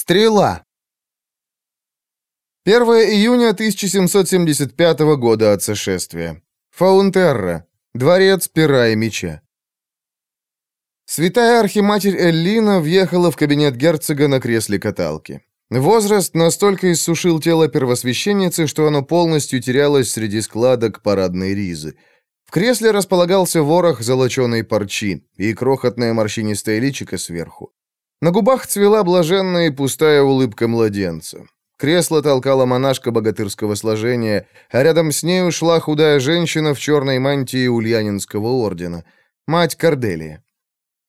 Стрела. 1 июня 1775 года от сошествия. Фаунтерра. Дворец пера и меча. Святая архиматерь Эллина въехала в кабинет герцога на кресле каталки. Возраст настолько иссушил тело первосвященницы, что оно полностью терялось среди складок парадной ризы. В кресле располагался ворох золоченой парчи и крохотное морщинистое личико сверху. На губах цвела блаженная и пустая улыбка младенца. Кресло толкала монашка богатырского сложения, а рядом с ней ушла худая женщина в черной мантии Ульянинского ордена, мать Корделия.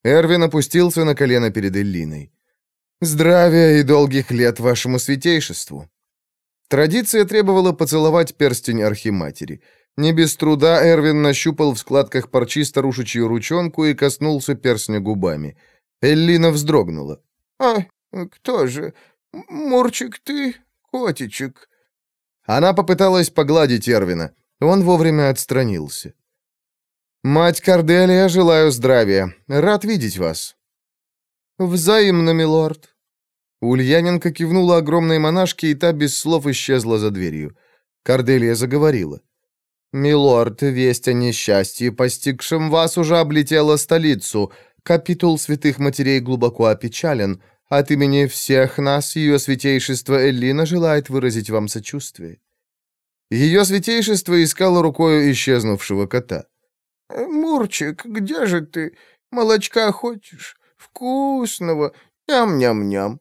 Эрвин опустился на колено перед Эллиной. «Здравия и долгих лет вашему святейшеству!» Традиция требовала поцеловать перстень архиматери. Не без труда Эрвин нащупал в складках парчи старушечью ручонку и коснулся перстня губами – Эллина вздрогнула. «А кто же? Мурчик ты, котичек?» Она попыталась погладить Эрвина. Он вовремя отстранился. «Мать Корделия, желаю здравия. Рад видеть вас». «Взаимно, милорд». Ульяненко кивнула огромной монашке, и та без слов исчезла за дверью. Корделия заговорила. «Милорд, весть о несчастье, постигшем вас, уже облетела столицу. Капитул святых матерей глубоко опечален. От имени всех нас ее святейшество Эллина желает выразить вам сочувствие». Ее святейшество искало рукой исчезнувшего кота. «Мурчик, где же ты? Молочка хочешь? Вкусного! Ням-ням-ням!»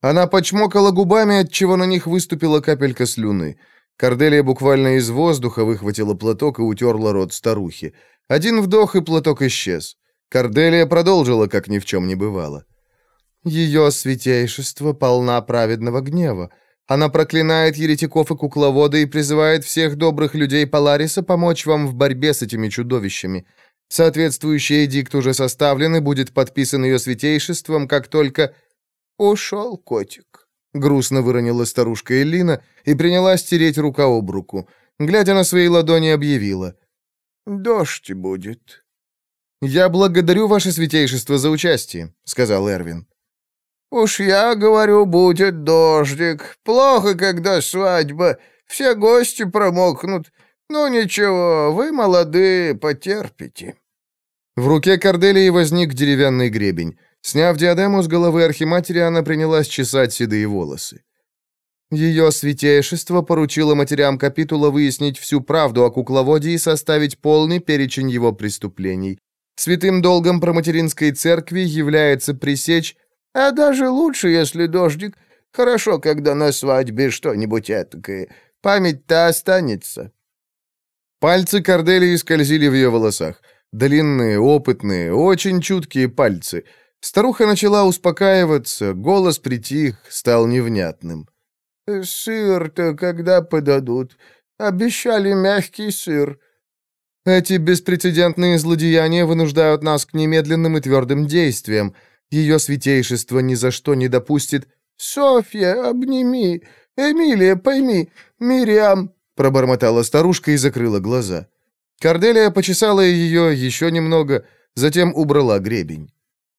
Она почмокала губами, отчего на них выступила капелька слюны. Корделия буквально из воздуха выхватила платок и утерла рот старухи. Один вдох, и платок исчез. Корделия продолжила, как ни в чем не бывало. «Ее святейшество полна праведного гнева. Она проклинает еретиков и кукловода и призывает всех добрых людей Полариса помочь вам в борьбе с этими чудовищами. Соответствующий эдикт уже составлен и будет подписан ее святейшеством, как только...» «Ушел котик», — грустно выронила старушка Элина и принялась тереть рука об руку. Глядя на свои ладони, объявила. «Дождь будет». «Я благодарю ваше святейшество за участие», — сказал Эрвин. «Уж я говорю, будет дождик. Плохо, когда свадьба. Все гости промокнут. Ну ничего, вы молодые, потерпите». В руке Корделии возник деревянный гребень. Сняв диадему с головы архиматери, она принялась чесать седые волосы. Ее святейшество поручило матерям капитула выяснить всю правду о кукловоде и составить полный перечень его преступлений. Святым долгом проматеринской церкви является пресечь, а даже лучше, если дождик. Хорошо, когда на свадьбе что-нибудь этакое. Память-то останется». Пальцы Корделии скользили в ее волосах. Длинные, опытные, очень чуткие пальцы. Старуха начала успокаиваться, голос притих, стал невнятным. «Сыр-то когда подадут? Обещали мягкий сыр. Эти беспрецедентные злодеяния вынуждают нас к немедленным и твердым действиям. Ее святейшество ни за что не допустит...» «Софья, обними! Эмилия, пойми! Мириам!» пробормотала старушка и закрыла глаза. Корделия почесала ее еще немного, затем убрала гребень.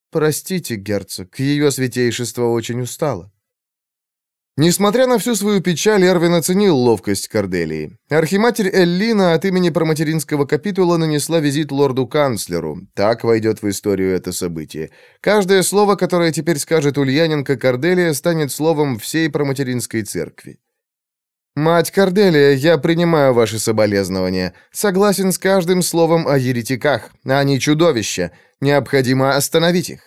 «Простите, герцог, ее святейшество очень устало». Несмотря на всю свою печаль, Эрвин оценил ловкость Корделии. Архиматерь Эллина от имени проматеринского капитула нанесла визит лорду-канцлеру. Так войдет в историю это событие. Каждое слово, которое теперь скажет Ульяненко Корделия, станет словом всей проматеринской церкви. «Мать Корделия, я принимаю ваши соболезнования. Согласен с каждым словом о еретиках. Они чудовища. Необходимо остановить их».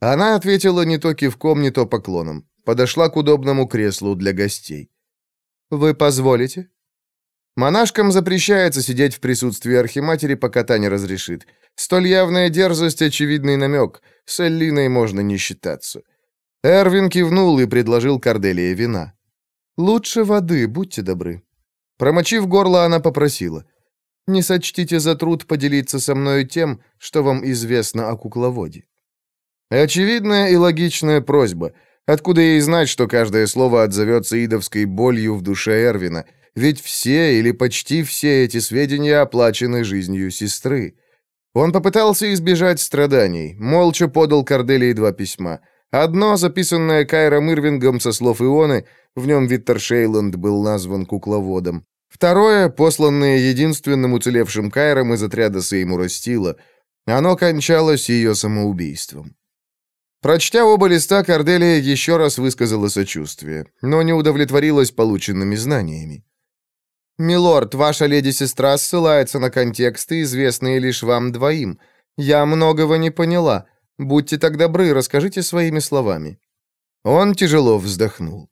Она ответила не то кивком, не то поклоном подошла к удобному креслу для гостей. «Вы позволите?» Монашкам запрещается сидеть в присутствии архиматери, пока та не разрешит. Столь явная дерзость — очевидный намек. С Эллиной можно не считаться. Эрвин кивнул и предложил Корделии вина. «Лучше воды, будьте добры». Промочив горло, она попросила. «Не сочтите за труд поделиться со мною тем, что вам известно о кукловоде». Очевидная и логичная просьба — Откуда ей знать, что каждое слово отзовется идовской болью в душе Эрвина? Ведь все или почти все эти сведения оплачены жизнью сестры. Он попытался избежать страданий, молча подал Корделии два письма. Одно, записанное Кайром Ирвингом со слов Ионы, в нем Виттер Шейланд был назван кукловодом. Второе, посланное единственным уцелевшим Кайром из отряда Сеймура Стила. Оно кончалось ее самоубийством. Прочтя оба листа, Корделия еще раз высказала сочувствие, но не удовлетворилась полученными знаниями. «Милорд, ваша леди-сестра ссылается на контексты, известные лишь вам двоим. Я многого не поняла. Будьте так добры, расскажите своими словами». Он тяжело вздохнул.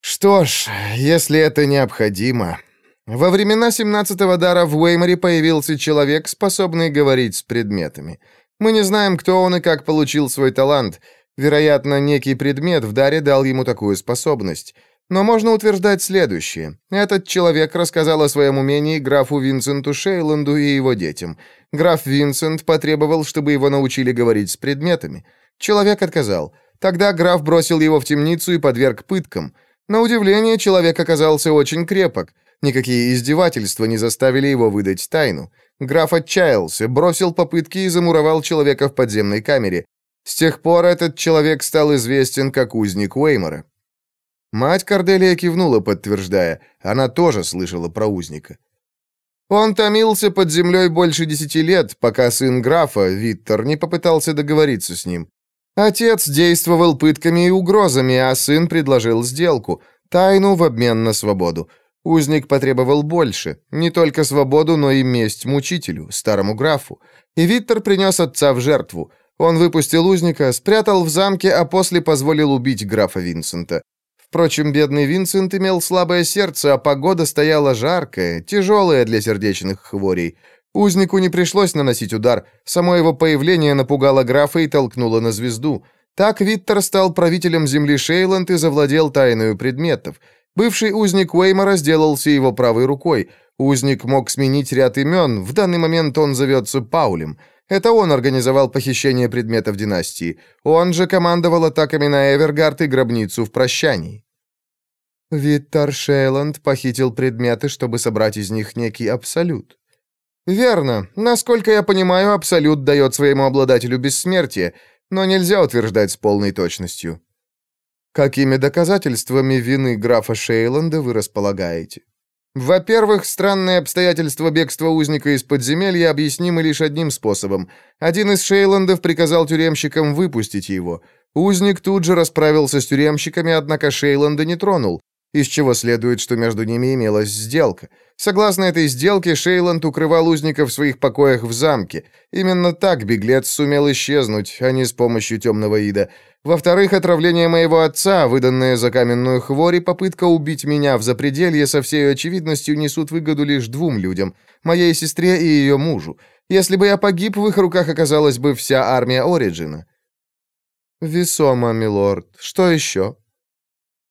«Что ж, если это необходимо...» Во времена 17-го дара в Уэйморе появился человек, способный говорить с предметами. Мы не знаем, кто он и как получил свой талант. Вероятно, некий предмет в даре дал ему такую способность. Но можно утверждать следующее. Этот человек рассказал о своем умении графу Винсенту Шейланду и его детям. Граф Винсент потребовал, чтобы его научили говорить с предметами. Человек отказал. Тогда граф бросил его в темницу и подверг пыткам. На удивление, человек оказался очень крепок. Никакие издевательства не заставили его выдать тайну. Граф отчаялся, бросил попытки и замуровал человека в подземной камере. С тех пор этот человек стал известен как узник Уэймора. Мать Корделия кивнула, подтверждая. Она тоже слышала про узника. Он томился под землей больше десяти лет, пока сын графа, Виттер, не попытался договориться с ним. Отец действовал пытками и угрозами, а сын предложил сделку, тайну в обмен на свободу. Узник потребовал больше, не только свободу, но и месть мучителю, старому графу. И Виттер принес отца в жертву. Он выпустил узника, спрятал в замке, а после позволил убить графа Винсента. Впрочем, бедный Винсент имел слабое сердце, а погода стояла жаркая, тяжелая для сердечных хворей. Узнику не пришлось наносить удар, само его появление напугало графа и толкнуло на звезду. Так Виттер стал правителем земли Шейланд и завладел тайною предметов — Бывший узник Уэймора сделался его правой рукой. Узник мог сменить ряд имен, в данный момент он зовется Паулем. Это он организовал похищение предметов династии. Он же командовал атаками на Эвергард и гробницу в прощании. Виттар Шейланд похитил предметы, чтобы собрать из них некий абсолют. Верно. Насколько я понимаю, абсолют дает своему обладателю бессмертие, но нельзя утверждать с полной точностью. Какими доказательствами вины графа Шейланда вы располагаете? Во-первых, странные обстоятельства бегства узника из подземелья объяснимы лишь одним способом. Один из Шейландов приказал тюремщикам выпустить его. Узник тут же расправился с тюремщиками, однако Шейланда не тронул из чего следует, что между ними имелась сделка. Согласно этой сделке, Шейланд укрывал узника в своих покоях в замке. Именно так беглец сумел исчезнуть, а не с помощью темного ида. Во-вторых, отравление моего отца, выданное за каменную хворь, и попытка убить меня в запределье со всей очевидностью несут выгоду лишь двум людям — моей сестре и ее мужу. Если бы я погиб, в их руках оказалась бы вся армия Ориджина. «Весомо, милорд. Что еще?»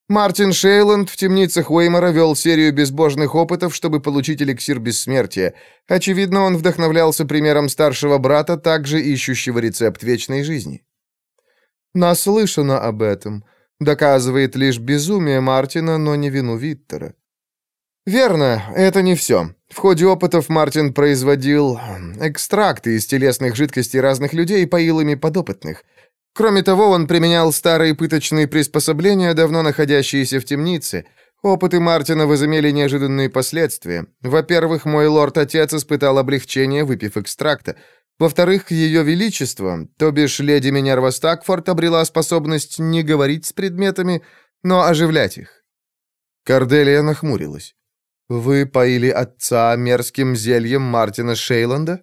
Мартин Шейланд в темницах Уэймора вел серию безбожных опытов, чтобы получить эликсир бессмертия. Очевидно, он вдохновлялся примером старшего брата, также ищущего рецепт вечной жизни. Наслышано об этом. Доказывает лишь безумие Мартина, но не вину Виттера. Верно, это не все. В ходе опытов Мартин производил экстракты из телесных жидкостей разных людей и поил ими подопытных – Кроме того, он применял старые пыточные приспособления, давно находящиеся в темнице. Опыты Мартина возымели неожиданные последствия. Во-первых, мой лорд-отец испытал облегчение, выпив экстракта. Во-вторых, ее величество, то бишь леди Минерва Стакфорд, обрела способность не говорить с предметами, но оживлять их. Корделия нахмурилась. «Вы поили отца мерзким зельем Мартина Шейланда?»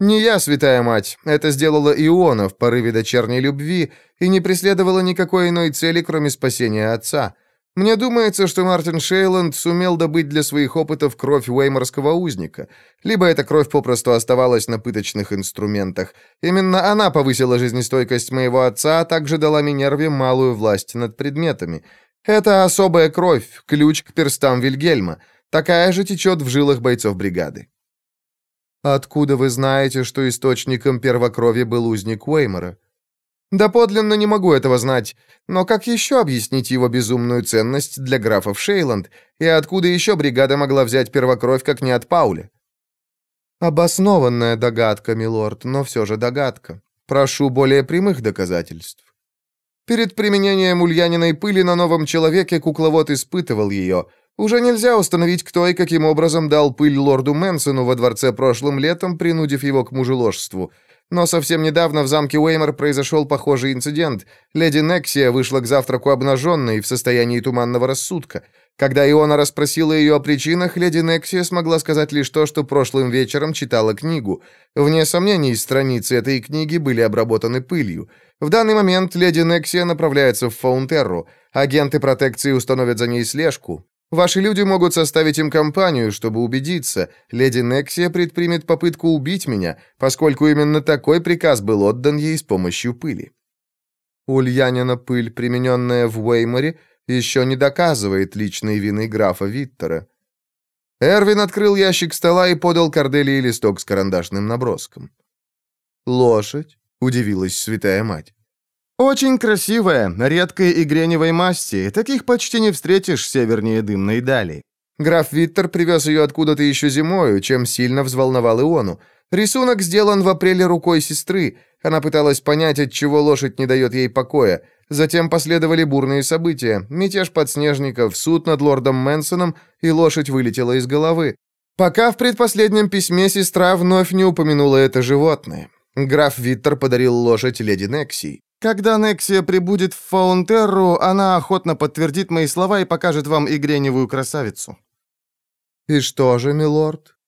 «Не я, святая мать. Это сделала Иона в порыве дочерней любви и не преследовала никакой иной цели, кроме спасения отца. Мне думается, что Мартин Шейланд сумел добыть для своих опытов кровь уэйморского узника. Либо эта кровь попросту оставалась на пыточных инструментах. Именно она повысила жизнестойкость моего отца, а также дала Минерве малую власть над предметами. Это особая кровь, ключ к перстам Вильгельма. Такая же течет в жилах бойцов бригады. «Откуда вы знаете, что источником первокрови был узник Уэймора?» «Да подлинно не могу этого знать. Но как еще объяснить его безумную ценность для графов Шейланд? И откуда еще бригада могла взять первокровь, как не от Пауля?» «Обоснованная догадка, милорд, но все же догадка. Прошу более прямых доказательств». Перед применением ульяниной пыли на новом человеке кукловод испытывал ее. Уже нельзя установить, кто и каким образом дал пыль лорду Мэнсону во дворце прошлым летом, принудив его к мужеложству. Но совсем недавно в замке Уэймор произошел похожий инцидент. Леди Нексия вышла к завтраку обнаженной в состоянии туманного рассудка. Когда Иона расспросила ее о причинах, леди Нексия смогла сказать лишь то, что прошлым вечером читала книгу. Вне сомнений, страницы этой книги были обработаны пылью. В данный момент леди Нексия направляется в Фаунтерру. Агенты протекции установят за ней слежку. Ваши люди могут составить им компанию, чтобы убедиться. Леди Нексия предпримет попытку убить меня, поскольку именно такой приказ был отдан ей с помощью пыли. Ульянина пыль, примененная в Уэйморе, еще не доказывает личной вины графа Виттера. Эрвин открыл ящик стола и подал Корделии листок с карандашным наброском. «Лошадь?» — удивилась святая мать. «Очень красивая, редкой и греневой масти. Таких почти не встретишь севернее дымной дали. Граф Виттер привез ее откуда-то еще зимою, чем сильно взволновал Иону. Рисунок сделан в апреле рукой сестры. Она пыталась понять, от чего лошадь не дает ей покоя. Затем последовали бурные события. Мятеж подснежников, суд над лордом Мэнсоном, и лошадь вылетела из головы. Пока в предпоследнем письме сестра вновь не упомянула это животное. Граф Виттер подарил лошадь леди Нексии. Когда Нексия прибудет в Фаунтерру, она охотно подтвердит мои слова и покажет вам игреневую красавицу». «И что же, милорд?»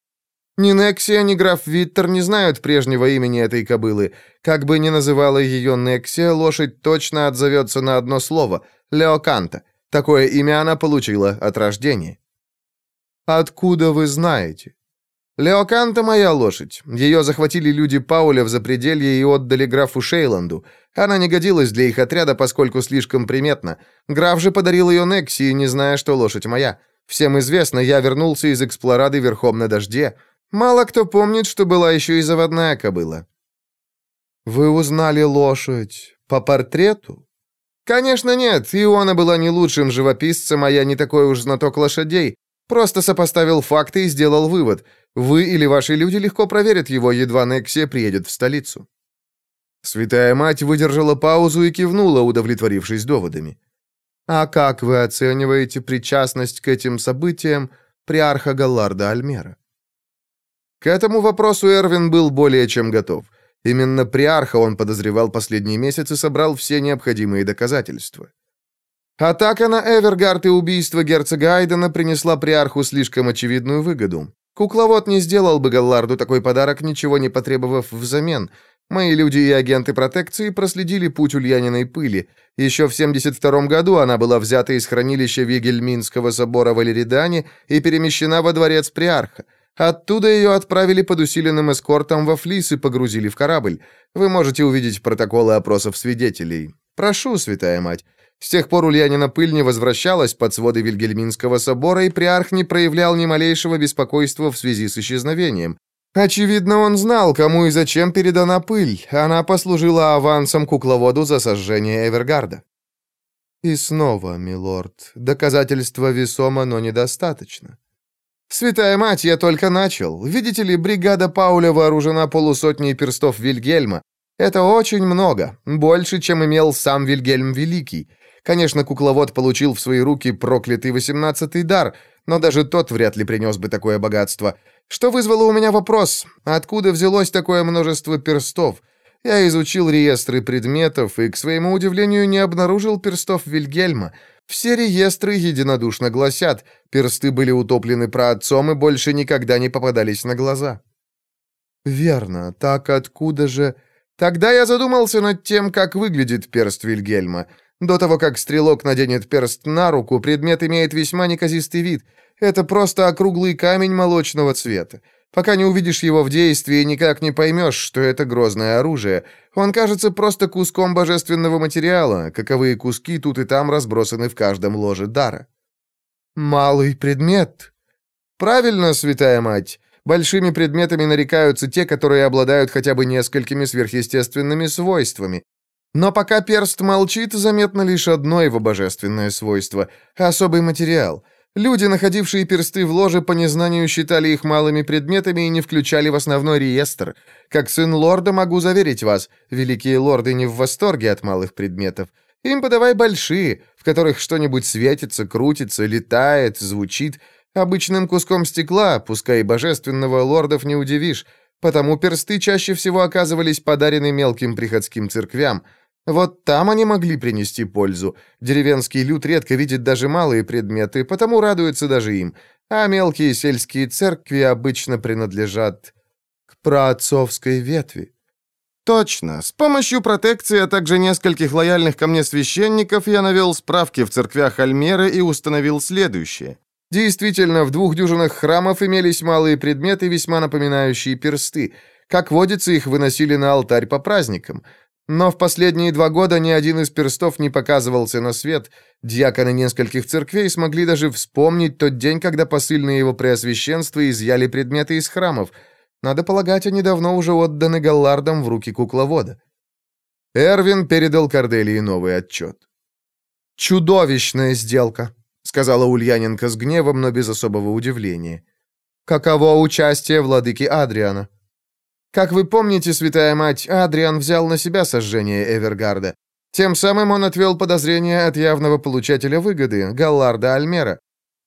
Ни Нексия, ни граф Виттер не знают прежнего имени этой кобылы. Как бы ни называла ее Нексия, лошадь точно отзовется на одно слово — Леоканта. Такое имя она получила от рождения. «Откуда вы знаете?» «Леоканта моя лошадь. Ее захватили люди Пауля в запределье и отдали графу Шейланду. Она не годилась для их отряда, поскольку слишком приметна. Граф же подарил ее Нексии, не зная, что лошадь моя. Всем известно, я вернулся из эксплорады верхом на дожде». Мало кто помнит, что была еще и заводная кобыла. Вы узнали лошадь по портрету? Конечно, нет. Иона была не лучшим живописцем, а я не такой уж знаток лошадей. Просто сопоставил факты и сделал вывод. Вы или ваши люди легко проверят его, едва Нексия приедет в столицу. Святая мать выдержала паузу и кивнула, удовлетворившись доводами. «А как вы оцениваете причастность к этим событиям приарха Галларда Альмера?» К этому вопросу Эрвин был более чем готов. Именно приарха он подозревал последние месяцы и собрал все необходимые доказательства. Атака на Эвергард и убийство герцога Айдена принесла приарху слишком очевидную выгоду. Кукловод не сделал бы Галларду такой подарок, ничего не потребовав взамен. Мои люди и агенты протекции проследили путь Ульяниной пыли. Еще в 72 году она была взята из хранилища Вигельминского собора в Алеридане и перемещена во дворец приарха. Оттуда ее отправили под усиленным эскортом во флис и погрузили в корабль. Вы можете увидеть протоколы опросов свидетелей. Прошу, святая мать. С тех пор Ульянина пыль не возвращалась под своды Вильгельминского собора, и приарх не проявлял ни малейшего беспокойства в связи с исчезновением. Очевидно, он знал, кому и зачем передана пыль. Она послужила авансом кукловоду за сожжение Эвергарда. И снова, милорд, доказательства весомо, но недостаточно. «Святая мать, я только начал. Видите ли, бригада Пауля вооружена полусотней перстов Вильгельма. Это очень много, больше, чем имел сам Вильгельм Великий. Конечно, кукловод получил в свои руки проклятый восемнадцатый дар, но даже тот вряд ли принес бы такое богатство. Что вызвало у меня вопрос, откуда взялось такое множество перстов? Я изучил реестры предметов и, к своему удивлению, не обнаружил перстов Вильгельма. Все реестры единодушно гласят, персты были утоплены праотцом и больше никогда не попадались на глаза. Верно, так откуда же... Тогда я задумался над тем, как выглядит перст Вильгельма. До того, как стрелок наденет перст на руку, предмет имеет весьма неказистый вид. Это просто округлый камень молочного цвета. Пока не увидишь его в действии, никак не поймешь, что это грозное оружие. Он кажется просто куском божественного материала, каковые куски тут и там разбросаны в каждом ложе дара. Малый предмет. Правильно, святая мать. Большими предметами нарекаются те, которые обладают хотя бы несколькими сверхъестественными свойствами. Но пока перст молчит, заметно лишь одно его божественное свойство — особый материал — Люди, находившие персты в ложе, по незнанию считали их малыми предметами и не включали в основной реестр. Как сын лорда могу заверить вас, великие лорды не в восторге от малых предметов. Им подавай большие, в которых что-нибудь светится, крутится, летает, звучит. Обычным куском стекла, пускай и божественного, лордов не удивишь, потому персты чаще всего оказывались подарены мелким приходским церквям. Вот там они могли принести пользу. Деревенский люд редко видит даже малые предметы, потому радуется даже им. А мелкие сельские церкви обычно принадлежат к праотцовской ветви. Точно. С помощью протекции, а также нескольких лояльных ко мне священников я навел справки в церквях Альмеры и установил следующее. Действительно, в двух дюжинах храмов имелись малые предметы, весьма напоминающие персты. Как водится, их выносили на алтарь по праздникам. Но в последние два года ни один из перстов не показывался на свет. Дьяконы нескольких церквей смогли даже вспомнить тот день, когда посыльные его преосвященства изъяли предметы из храмов — надо полагать, они давно уже отданы Галлардам в руки кукловода. Эрвин передал Корделии новый отчет. «Чудовищная сделка», — сказала Ульяненко с гневом, но без особого удивления. «Каково участие владыки Адриана?» «Как вы помните, святая мать, Адриан взял на себя сожжение Эвергарда. Тем самым он отвел подозрения от явного получателя выгоды, Галларда Альмера.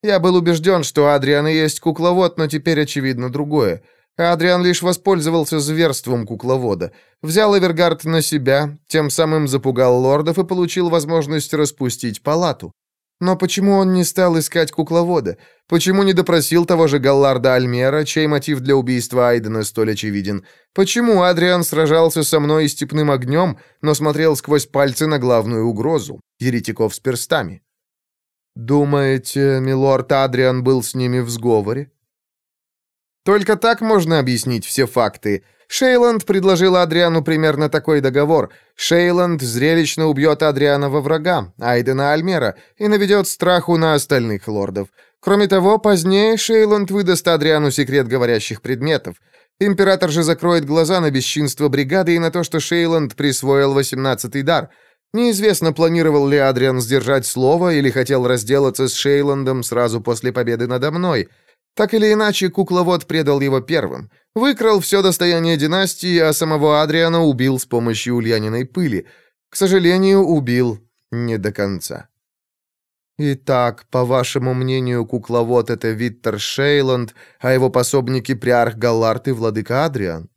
Я был убежден, что Адриан и есть кукловод, но теперь очевидно другое. Адриан лишь воспользовался зверством кукловода. Взял Эвергард на себя, тем самым запугал лордов и получил возможность распустить палату. Но почему он не стал искать кукловода? Почему не допросил того же Галларда Альмера, чей мотив для убийства Айдена столь очевиден? Почему Адриан сражался со мной степным огнем, но смотрел сквозь пальцы на главную угрозу — еретиков с перстами? «Думаете, милорд Адриан был с ними в сговоре?» Только так можно объяснить все факты. Шейланд предложил Адриану примерно такой договор. Шейланд зрелищно убьет Адриана во врага, Айдена Альмера, и наведет страху на остальных лордов. Кроме того, позднее Шейланд выдаст Адриану секрет говорящих предметов. Император же закроет глаза на бесчинство бригады и на то, что Шейланд присвоил восемнадцатый дар. Неизвестно, планировал ли Адриан сдержать слово или хотел разделаться с Шейландом сразу после победы надо мной — так или иначе, кукловод предал его первым. Выкрал все достояние династии, а самого Адриана убил с помощью ульяниной пыли. К сожалению, убил не до конца. Итак, по вашему мнению, кукловод — это Виттер Шейланд, а его пособники — Приарх Галлард и Владыка Адриан?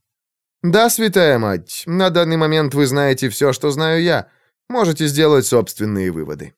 Да, святая мать, на данный момент вы знаете все, что знаю я. Можете сделать собственные выводы.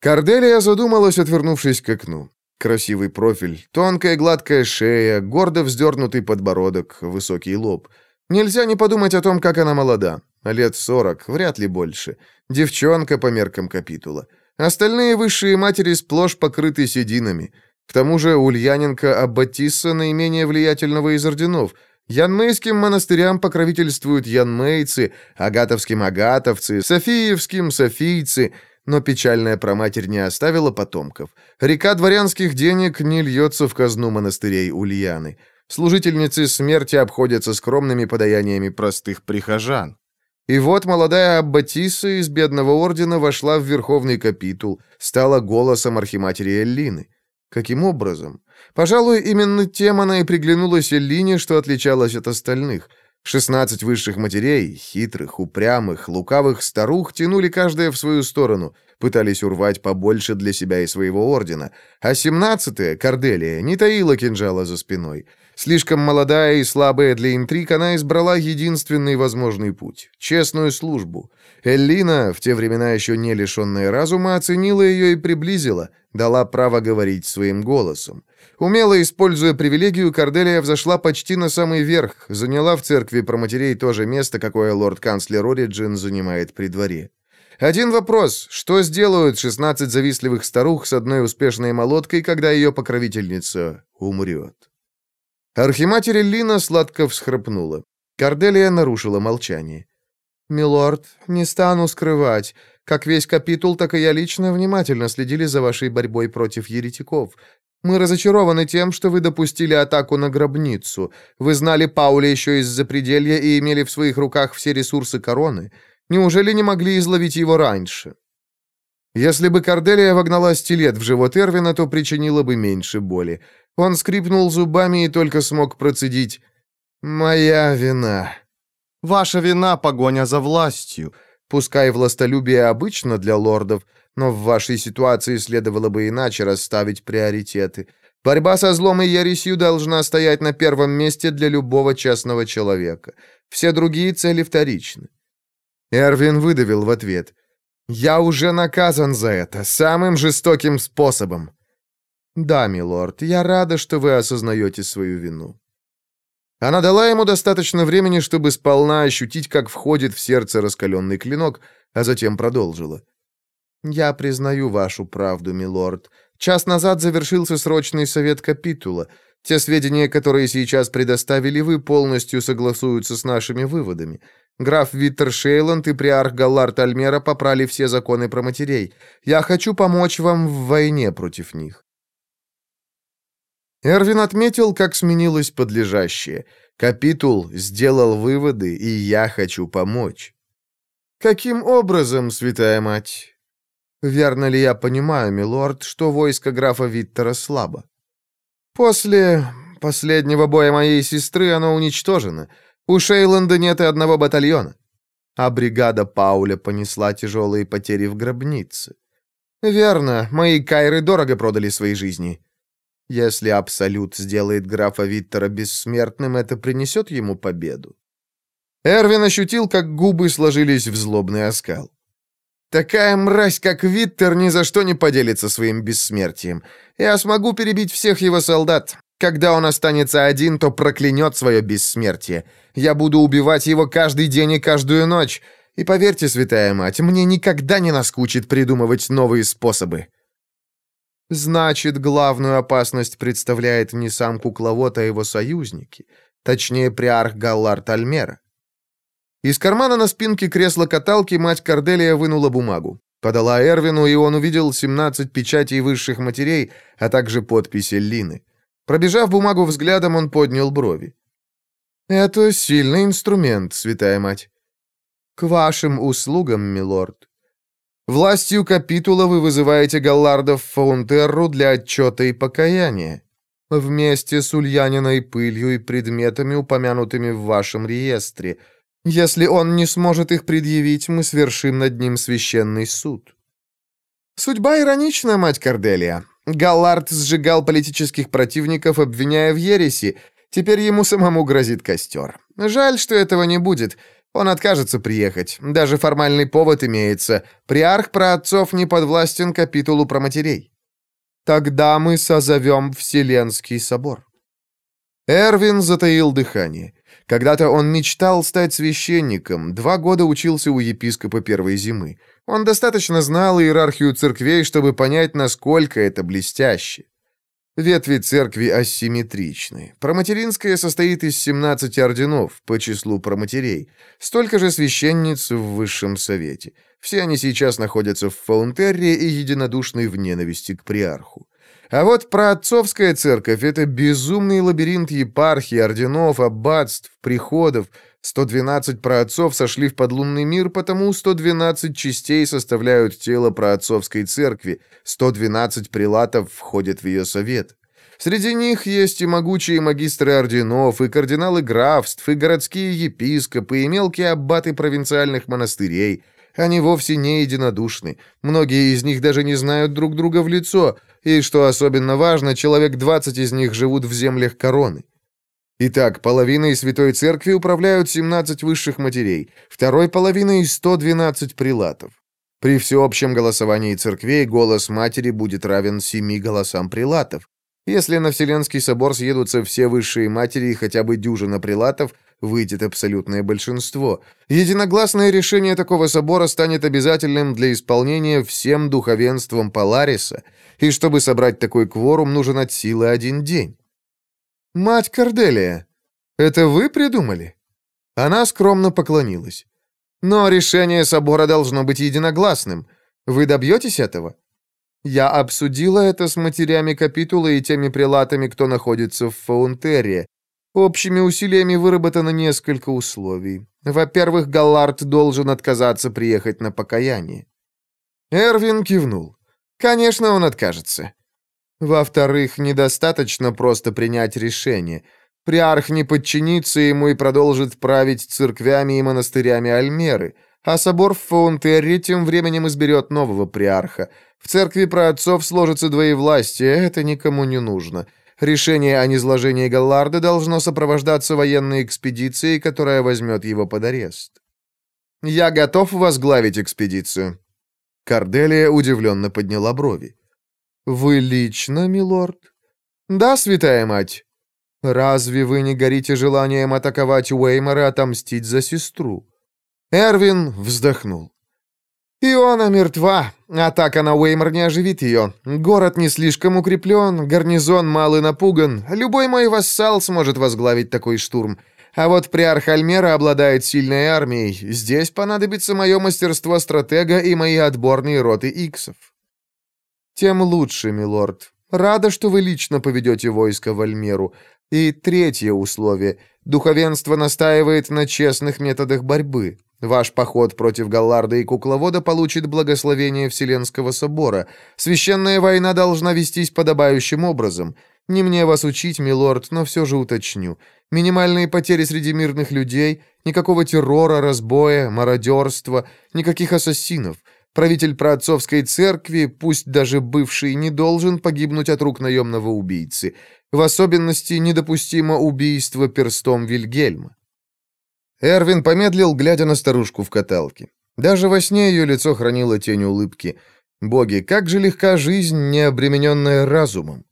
Корделия задумалась, отвернувшись к окну. Красивый профиль, тонкая гладкая шея, гордо вздернутый подбородок, высокий лоб. Нельзя не подумать о том, как она молода. Лет сорок, вряд ли больше. Девчонка по меркам капитула. Остальные высшие матери сплошь покрыты сединами. К тому же Ульяненко Аббатисса наименее влиятельного из орденов. Янмейским монастырям покровительствуют янмейцы, агатовским агатовцы, софиевским софийцы — но печальная проматерь не оставила потомков. Река дворянских денег не льется в казну монастырей Ульяны. Служительницы смерти обходятся скромными подаяниями простых прихожан. И вот молодая Аббатиса из бедного ордена вошла в верховный капитул, стала голосом архиматери Эллины. Каким образом? Пожалуй, именно тем она и приглянулась Эллине, что отличалась от остальных — Шестнадцать высших матерей, хитрых, упрямых, лукавых старух тянули каждая в свою сторону, пытались урвать побольше для себя и своего ордена, а семнадцатая, Корделия, не таила кинжала за спиной. Слишком молодая и слабая для интриг, она избрала единственный возможный путь — честную службу. Эллина, в те времена еще не лишенная разума, оценила ее и приблизила, дала право говорить своим голосом. Умело используя привилегию, Корделия взошла почти на самый верх, заняла в церкви про матерей то же место, какое лорд-канцлер Ориджин занимает при дворе. Один вопрос. Что сделают 16 завистливых старух с одной успешной молоткой, когда ее покровительница умрет? Архиматерь Лина сладко всхрапнула. Корделия нарушила молчание. «Милорд, не стану скрывать. Как весь капитул, так и я лично внимательно следили за вашей борьбой против еретиков. Мы разочарованы тем, что вы допустили атаку на гробницу. Вы знали Пауля еще из-за пределья и имели в своих руках все ресурсы короны. Неужели не могли изловить его раньше? Если бы Корделия вогнала стилет в живот Эрвина, то причинила бы меньше боли. Он скрипнул зубами и только смог процедить «Моя вина». «Ваша вина — погоня за властью. Пускай властолюбие обычно для лордов, но в вашей ситуации следовало бы иначе расставить приоритеты. Борьба со злом и ересью должна стоять на первом месте для любого честного человека. Все другие цели вторичны. Эрвин выдавил в ответ. «Я уже наказан за это, самым жестоким способом». «Да, милорд, я рада, что вы осознаете свою вину». Она дала ему достаточно времени, чтобы сполна ощутить, как входит в сердце раскаленный клинок, а затем продолжила. «Я признаю вашу правду, милорд. Час назад завершился срочный совет капитула. Те сведения, которые сейчас предоставили вы, полностью согласуются с нашими выводами. Граф Виттер Шейланд и приарх Галлард Альмера попрали все законы про матерей. Я хочу помочь вам в войне против них». Эрвин отметил, как сменилось подлежащее. Капитул сделал выводы, и я хочу помочь. «Каким образом, святая мать?» Верно ли я понимаю, милорд, что войско графа Виттера слабо? После последнего боя моей сестры оно уничтожено. У Шейланда нет и одного батальона. А бригада Пауля понесла тяжелые потери в гробнице. Верно, мои кайры дорого продали свои жизни. Если Абсолют сделает графа Виттера бессмертным, это принесет ему победу. Эрвин ощутил, как губы сложились в злобный оскал. Такая мразь, как Виттер, ни за что не поделится своим бессмертием. Я смогу перебить всех его солдат. Когда он останется один, то проклянет свое бессмертие. Я буду убивать его каждый день и каждую ночь. И поверьте, святая мать, мне никогда не наскучит придумывать новые способы. Значит, главную опасность представляет не сам кукловод, а его союзники. Точнее, приарх Галлар Тальмера. Из кармана на спинке кресла-каталки мать Корделия вынула бумагу. Подала Эрвину, и он увидел 17 печатей высших матерей, а также подписи Лины. Пробежав бумагу взглядом, он поднял брови. «Это сильный инструмент, святая мать». «К вашим услугам, милорд». «Властью капитула вы вызываете галлардов Фаунтерру для отчета и покаяния, вместе с ульяниной пылью и предметами, упомянутыми в вашем реестре». Если он не сможет их предъявить, мы свершим над ним священный суд. Судьба иронична, мать Корделия. Галлард сжигал политических противников, обвиняя в ереси. Теперь ему самому грозит костер. Жаль, что этого не будет. Он откажется приехать. Даже формальный повод имеется. Приарх про отцов не подвластен капитулу про матерей. Тогда мы созовем Вселенский собор. Эрвин затаил дыхание. Когда-то он мечтал стать священником, два года учился у епископа первой зимы. Он достаточно знал иерархию церквей, чтобы понять, насколько это блестяще. Ветви церкви асимметричны. Проматеринская состоит из 17 орденов по числу проматерей, столько же священниц в высшем совете. Все они сейчас находятся в Фаунтерре и единодушны в ненависти к приарху. А вот проотцовская церковь — это безумный лабиринт епархий, орденов, аббатств, приходов. 112 праотцов сошли в подлунный мир, потому 112 частей составляют тело проотцовской церкви, 112 прилатов входят в ее совет. Среди них есть и могучие магистры орденов, и кардиналы графств, и городские епископы, и мелкие аббаты провинциальных монастырей — они вовсе не единодушны. Многие из них даже не знают друг друга в лицо, и, что особенно важно, человек 20 из них живут в землях короны. Итак, половиной Святой Церкви управляют 17 высших матерей, второй половиной 112 прилатов. При всеобщем голосовании церквей голос матери будет равен семи голосам прилатов. Если на Вселенский собор съедутся все высшие матери и хотя бы дюжина прилатов, выйдет абсолютное большинство. Единогласное решение такого собора станет обязательным для исполнения всем духовенством Полариса, и чтобы собрать такой кворум, нужен от силы один день. «Мать Корделия, это вы придумали?» Она скромно поклонилась. «Но решение собора должно быть единогласным. Вы добьетесь этого?» Я обсудила это с матерями капитула и теми прилатами, кто находится в Фаунтерре. Общими усилиями выработано несколько условий. Во-первых, Галлард должен отказаться приехать на покаяние. Эрвин кивнул. Конечно, он откажется. Во-вторых, недостаточно просто принять решение. Приарх не подчинится ему и продолжит править церквями и монастырями Альмеры. А собор в Фаунтерре тем временем изберет нового приарха. В церкви про отцов сложится двоевластие, это никому не нужно. Решение о низложении Галларда должно сопровождаться военной экспедицией, которая возьмет его под арест. Я готов возглавить экспедицию». Карделия удивленно подняла брови. «Вы лично, милорд?» «Да, святая мать». «Разве вы не горите желанием атаковать Уэймора и отомстить за сестру?» Эрвин вздохнул. «Иона мертва. Атака на Уэймор не оживит ее. Город не слишком укреплен, гарнизон мал и напуган. Любой мой вассал сможет возглавить такой штурм. А вот приарх Альмера обладает сильной армией. Здесь понадобится мое мастерство стратега и мои отборные роты иксов». «Тем лучше, милорд. Рада, что вы лично поведете войско в Альмеру. И третье условие. Духовенство настаивает на честных методах борьбы. Ваш поход против Галларда и Кукловода получит благословение Вселенского собора. Священная война должна вестись подобающим образом. Не мне вас учить, милорд, но все же уточню. Минимальные потери среди мирных людей, никакого террора, разбоя, мародерства, никаких ассасинов. Правитель праотцовской церкви, пусть даже бывший, не должен погибнуть от рук наемного убийцы. В особенности недопустимо убийство перстом Вильгельма. Эрвин помедлил, глядя на старушку в каталке. Даже во сне ее лицо хранило тень улыбки. Боги, как же легка жизнь, не обремененная разумом.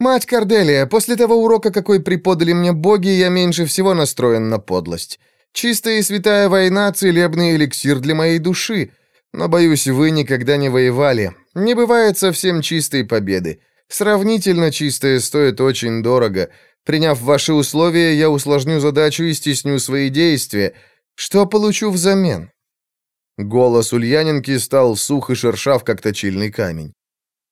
«Мать Корделия, после того урока, какой преподали мне боги, я меньше всего настроен на подлость. Чистая и святая война — целебный эликсир для моей души. Но, боюсь, вы никогда не воевали. Не бывает совсем чистой победы. Сравнительно чистая стоит очень дорого. Приняв ваши условия, я усложню задачу и стесню свои действия. Что получу взамен?» Голос Ульяненки стал сух и шершав, как точильный камень.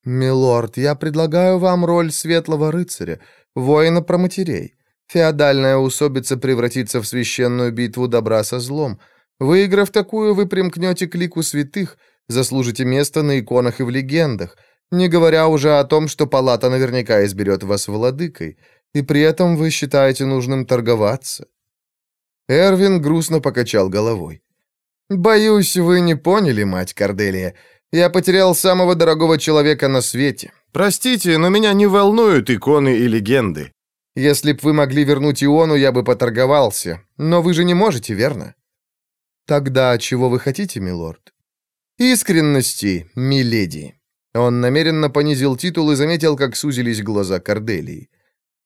«Милорд, я предлагаю вам роль светлого рыцаря, воина про матерей. Феодальная усобица превратится в священную битву добра со злом. Выиграв такую, вы примкнете к лику святых, заслужите место на иконах и в легендах, не говоря уже о том, что палата наверняка изберет вас владыкой и при этом вы считаете нужным торговаться?» Эрвин грустно покачал головой. «Боюсь, вы не поняли, мать Корделия. Я потерял самого дорогого человека на свете. Простите, но меня не волнуют иконы и легенды. Если б вы могли вернуть Иону, я бы поторговался. Но вы же не можете, верно?» «Тогда чего вы хотите, милорд?» «Искренности, миледи». Он намеренно понизил титул и заметил, как сузились глаза Корделии.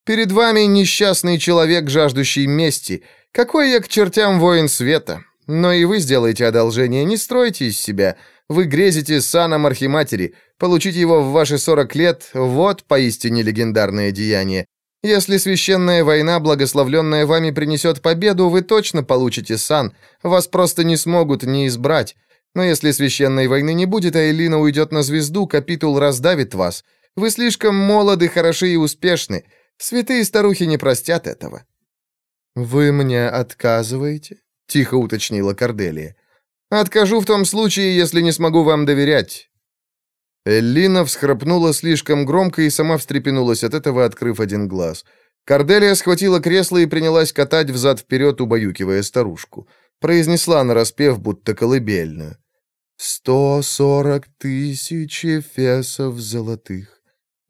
Перед вами несчастный человек, жаждущий мести. Какой я к чертям воин света? Но и вы сделаете одолжение, не стройте из себя. Вы грезите саном Архиматери. Получить его в ваши 40 лет – вот поистине легендарное деяние. Если священная война, благословленная вами, принесет победу, вы точно получите сан. Вас просто не смогут не избрать. Но если священной войны не будет, а Элина уйдет на звезду, капитул раздавит вас. Вы слишком молоды, хороши и успешны. Святые старухи не простят этого». «Вы мне отказываете?» — тихо уточнила Корделия. «Откажу в том случае, если не смогу вам доверять». Эллина всхрапнула слишком громко и сама встрепенулась от этого, открыв один глаз. Корделия схватила кресло и принялась катать взад-вперед, убаюкивая старушку. Произнесла нараспев, будто колыбельную. «Сто сорок тысяч эфесов золотых.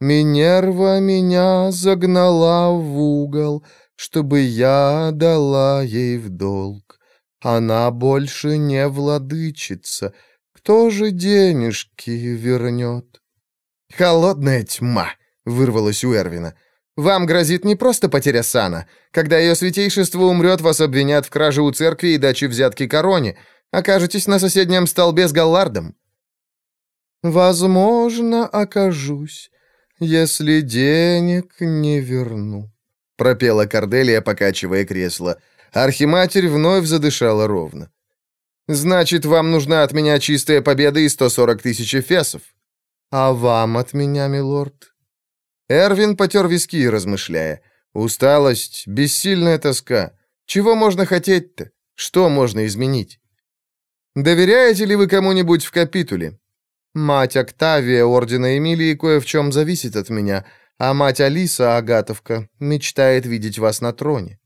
Минерва меня загнала в угол, чтобы я дала ей в долг. Она больше не владычица. Кто же денежки вернет? «Холодная тьма!» — вырвалась у Эрвина. «Вам грозит не просто потеря сана. Когда ее святейшество умрет, вас обвинят в краже у церкви и даче взятки короне. Окажетесь на соседнем столбе с Галлардом». «Возможно, окажусь если денег не верну», — пропела Корделия, покачивая кресло. Архиматерь вновь задышала ровно. «Значит, вам нужна от меня чистая победа и 140 тысяч эфесов?» «А вам от меня, милорд?» Эрвин потер виски, размышляя. «Усталость, бессильная тоска. Чего можно хотеть-то? Что можно изменить?» «Доверяете ли вы кому-нибудь в капитуле? Мать Октавия Ордена Эмилии кое в чем зависит от меня, а мать Алиса, Агатовка, мечтает видеть вас на троне».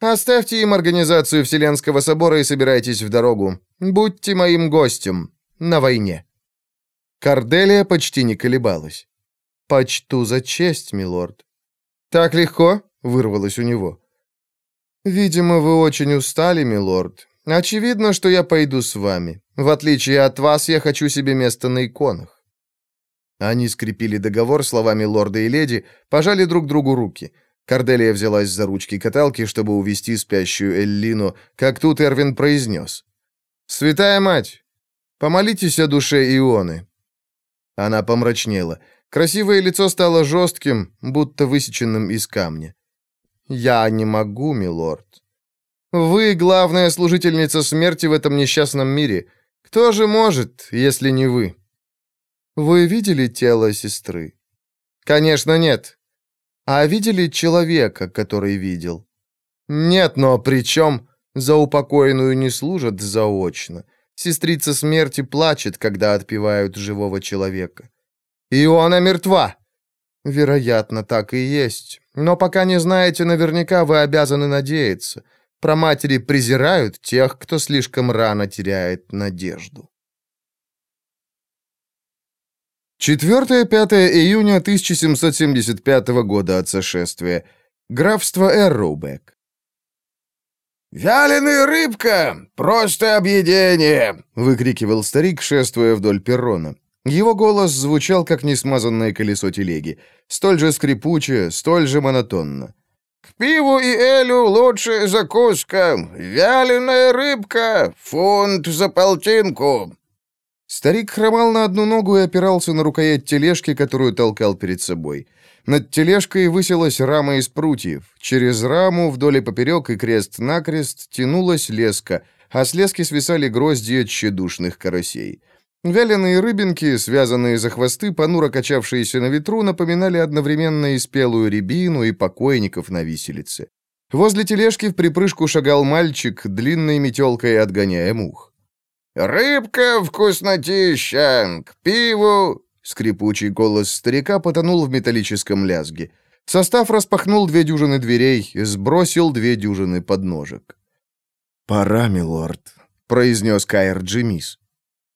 Оставьте им организацию Вселенского собора и собирайтесь в дорогу. Будьте моим гостем. На войне». Корделия почти не колебалась. «Почту за честь, милорд». «Так легко?» — вырвалось у него. «Видимо, вы очень устали, милорд. Очевидно, что я пойду с вами. В отличие от вас, я хочу себе место на иконах». Они скрепили договор словами лорда и леди, пожали друг другу руки. Корделия взялась за ручки каталки, чтобы увести спящую Эллину, как тут Эрвин произнес. «Святая мать, помолитесь о душе Ионы». Она помрачнела. Красивое лицо стало жестким, будто высеченным из камня. «Я не могу, милорд. Вы главная служительница смерти в этом несчастном мире. Кто же может, если не вы?» «Вы видели тело сестры?» «Конечно, нет». «А видели человека, который видел?» «Нет, но при чем? За упокоенную не служат заочно. Сестрица смерти плачет, когда отпевают живого человека». «Иона мертва!» «Вероятно, так и есть. Но пока не знаете наверняка, вы обязаны надеяться. Про матери презирают тех, кто слишком рано теряет надежду». 4-5 июня 1775 года от сошествия. Графство Эрроубек. «Вяленая рыбка! Просто объедение!» — выкрикивал старик, шествуя вдоль перрона. Его голос звучал, как несмазанное колесо телеги. Столь же скрипуче, столь же монотонно. «К пиву и элю лучшая закуска! Вяленая рыбка! Фунт за полтинку!» Старик хромал на одну ногу и опирался на рукоять тележки, которую толкал перед собой. Над тележкой высилась рама из прутьев. Через раму вдоль и поперек и крест-накрест тянулась леска, а с лески свисали гроздья тщедушных карасей. Вяленые рыбинки, связанные за хвосты, понуро качавшиеся на ветру, напоминали одновременно и спелую рябину, и покойников на виселице. Возле тележки в припрыжку шагал мальчик, длинной метелкой отгоняя мух. «Рыбка вкуснотища! К пиву!» Скрипучий голос старика потонул в металлическом лязге. Состав распахнул две дюжины дверей, сбросил две дюжины подножек. «Пора, милорд», — произнес Кайр Джимис.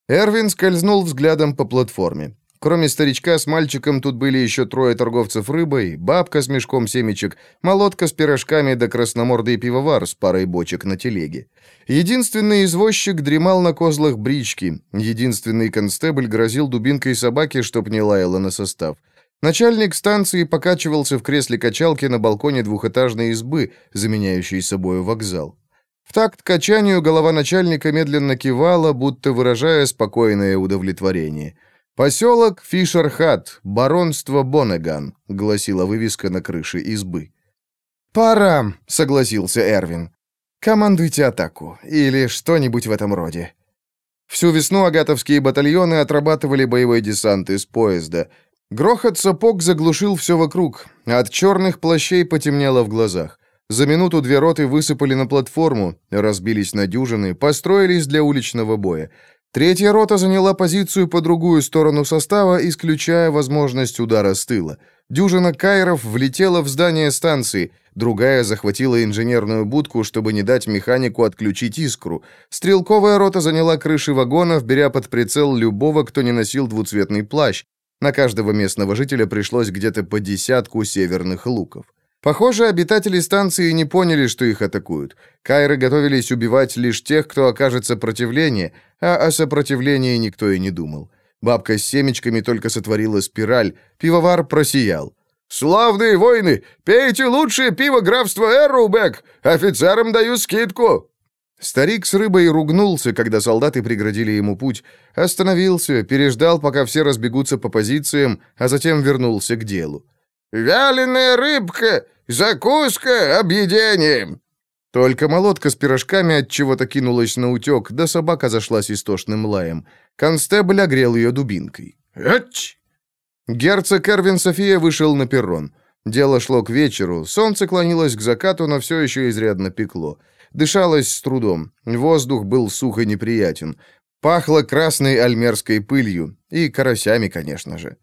Эрвин скользнул взглядом по платформе. Кроме старичка с мальчиком тут были еще трое торговцев рыбой, бабка с мешком семечек, молотка с пирожками да красномордый пивовар с парой бочек на телеге. Единственный извозчик дремал на козлах брички, единственный констебль грозил дубинкой собаке, чтоб не лаяла на состав. Начальник станции покачивался в кресле качалки на балконе двухэтажной избы, заменяющей собой вокзал. В такт качанию голова начальника медленно кивала, будто выражая спокойное удовлетворение. «Поселок Фишерхат, баронство Бонеган», — гласила вывеска на крыше избы. «Пора», — согласился Эрвин. «Командуйте атаку, или что-нибудь в этом роде». Всю весну агатовские батальоны отрабатывали боевой десант из поезда. Грохот сапог заглушил все вокруг, от черных плащей потемнело в глазах. За минуту две роты высыпали на платформу, разбились на дюжины, построились для уличного боя. Третья рота заняла позицию по другую сторону состава, исключая возможность удара с тыла. Дюжина кайров влетела в здание станции, другая захватила инженерную будку, чтобы не дать механику отключить искру. Стрелковая рота заняла крыши вагонов, беря под прицел любого, кто не носил двуцветный плащ. На каждого местного жителя пришлось где-то по десятку северных луков. Похоже, обитатели станции не поняли, что их атакуют. Кайры готовились убивать лишь тех, кто окажет сопротивление, а о сопротивлении никто и не думал. Бабка с семечками только сотворила спираль, пивовар просиял. «Славные войны! Пейте лучшее пиво графства Эррубек! Офицерам даю скидку!» Старик с рыбой ругнулся, когда солдаты преградили ему путь, остановился, переждал, пока все разбегутся по позициям, а затем вернулся к делу. «Вяленая рыбка! Закуска! Объедение!» Только молотка с пирожками от чего-то кинулась на утек, да собака зашлась истошным лаем. Констебль огрел ее дубинкой. «Эч!» Герцог Эрвин София вышел на перрон. Дело шло к вечеру, солнце клонилось к закату, но все еще изрядно пекло. Дышалось с трудом, воздух был сух и неприятен. Пахло красной альмерской пылью и карасями, конечно же.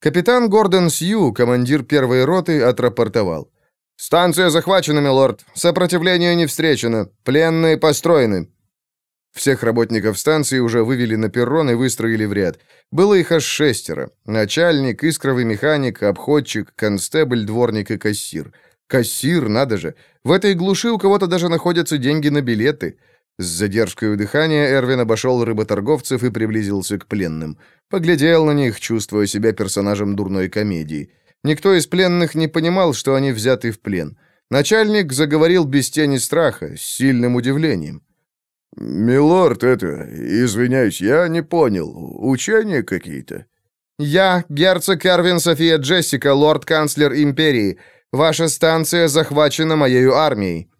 Капитан Гордон Сью, командир первой роты, отрапортовал. «Станция захвачена, милорд. Сопротивление не встречено. Пленные построены». Всех работников станции уже вывели на перрон и выстроили в ряд. Было их аж шестеро. Начальник, искровый механик, обходчик, констебль, дворник и кассир. Кассир, надо же. В этой глуши у кого-то даже находятся деньги на билеты. С задержкой дыхания Эрвин обошел рыботорговцев и приблизился к пленным. Поглядел на них, чувствуя себя персонажем дурной комедии. Никто из пленных не понимал, что они взяты в плен. Начальник заговорил без тени страха, с сильным удивлением. «Милорд, это... Извиняюсь, я не понял. Учения какие-то?» «Я, герцог Эрвин София Джессика, лорд-канцлер Империи. Ваша станция захвачена моей армией».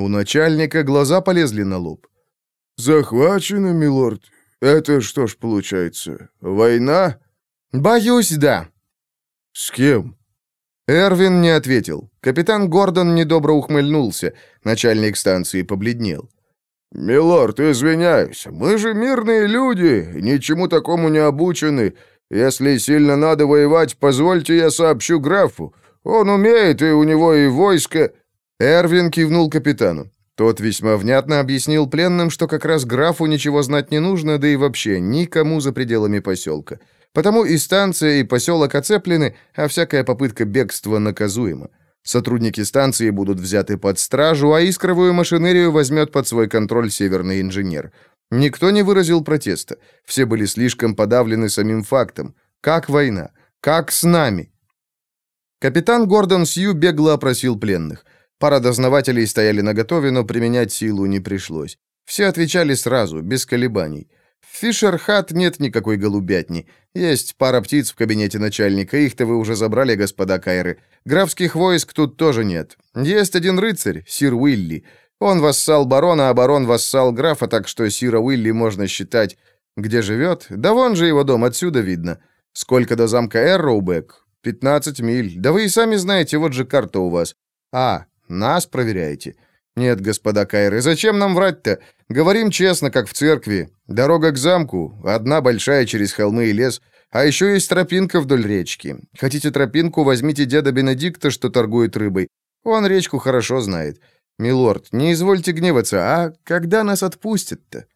У начальника глаза полезли на лоб. «Захвачена, милорд? Это что ж получается? Война?» «Боюсь, да». «С кем?» Эрвин не ответил. Капитан Гордон недобро ухмыльнулся. Начальник станции побледнел. «Милорд, извиняюсь, мы же мирные люди, ничему такому не обучены. Если сильно надо воевать, позвольте я сообщу графу. Он умеет, и у него и войско...» Эрвин кивнул капитану. Тот весьма внятно объяснил пленным, что как раз графу ничего знать не нужно, да и вообще никому за пределами поселка. Потому и станция, и поселок оцеплены, а всякая попытка бегства наказуема. Сотрудники станции будут взяты под стражу, а искровую машинерию возьмет под свой контроль северный инженер. Никто не выразил протеста. Все были слишком подавлены самим фактом. Как война? Как с нами? Капитан Гордон Сью бегло опросил пленных. Пара дознавателей стояли наготове, но применять силу не пришлось. Все отвечали сразу, без колебаний. В Фишер-хат нет никакой голубятни. Есть пара птиц в кабинете начальника, их-то вы уже забрали, господа Кайры. Графских войск тут тоже нет. Есть один рыцарь, сир Уилли. Он вассал барона, а барон вассал графа, так что сира Уилли можно считать. Где живет? Да вон же его дом, отсюда видно. Сколько до замка Эрроубек? 15 миль. Да вы и сами знаете, вот же карта у вас. А, нас проверяете. «Нет, господа Кайры, зачем нам врать-то? Говорим честно, как в церкви. Дорога к замку, одна большая через холмы и лес, а еще есть тропинка вдоль речки. Хотите тропинку, возьмите деда Бенедикта, что торгует рыбой. Он речку хорошо знает. Милорд, не извольте гневаться, а когда нас отпустят-то?»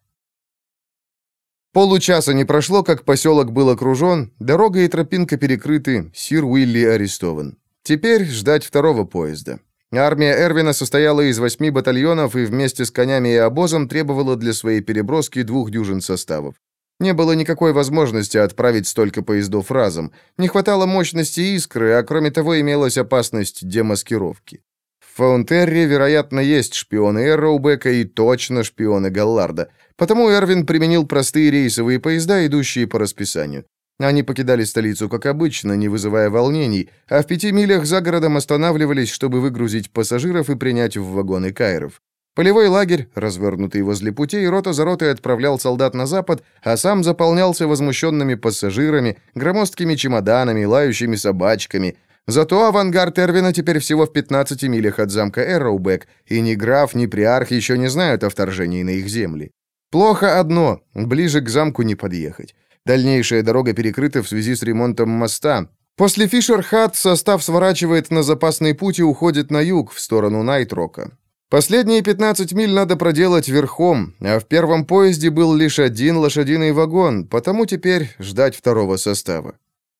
Получаса не прошло, как поселок был окружен, дорога и тропинка перекрыты, сир Уилли арестован. Теперь ждать второго поезда. Армия Эрвина состояла из восьми батальонов и вместе с конями и обозом требовала для своей переброски двух дюжин составов. Не было никакой возможности отправить столько поездов разом. Не хватало мощности искры, а кроме того имелась опасность демаскировки. В Фаунтерре, вероятно, есть шпионы Эрроубека и точно шпионы Галларда. Потому Эрвин применил простые рейсовые поезда, идущие по расписанию. Они покидали столицу, как обычно, не вызывая волнений, а в пяти милях за городом останавливались, чтобы выгрузить пассажиров и принять в вагоны кайров. Полевой лагерь, развернутый возле путей, рота за ротой отправлял солдат на запад, а сам заполнялся возмущенными пассажирами, громоздкими чемоданами, лающими собачками. Зато авангард Эрвина теперь всего в 15 милях от замка Эрроубек, и ни граф, ни приарх еще не знают о вторжении на их земли. Плохо одно, ближе к замку не подъехать. Дальнейшая дорога перекрыта в связи с ремонтом моста. После Фишер-Хат состав сворачивает на запасный путь и уходит на юг, в сторону Найтрока. Последние 15 миль надо проделать верхом, а в первом поезде был лишь один лошадиный вагон, потому теперь ждать второго состава.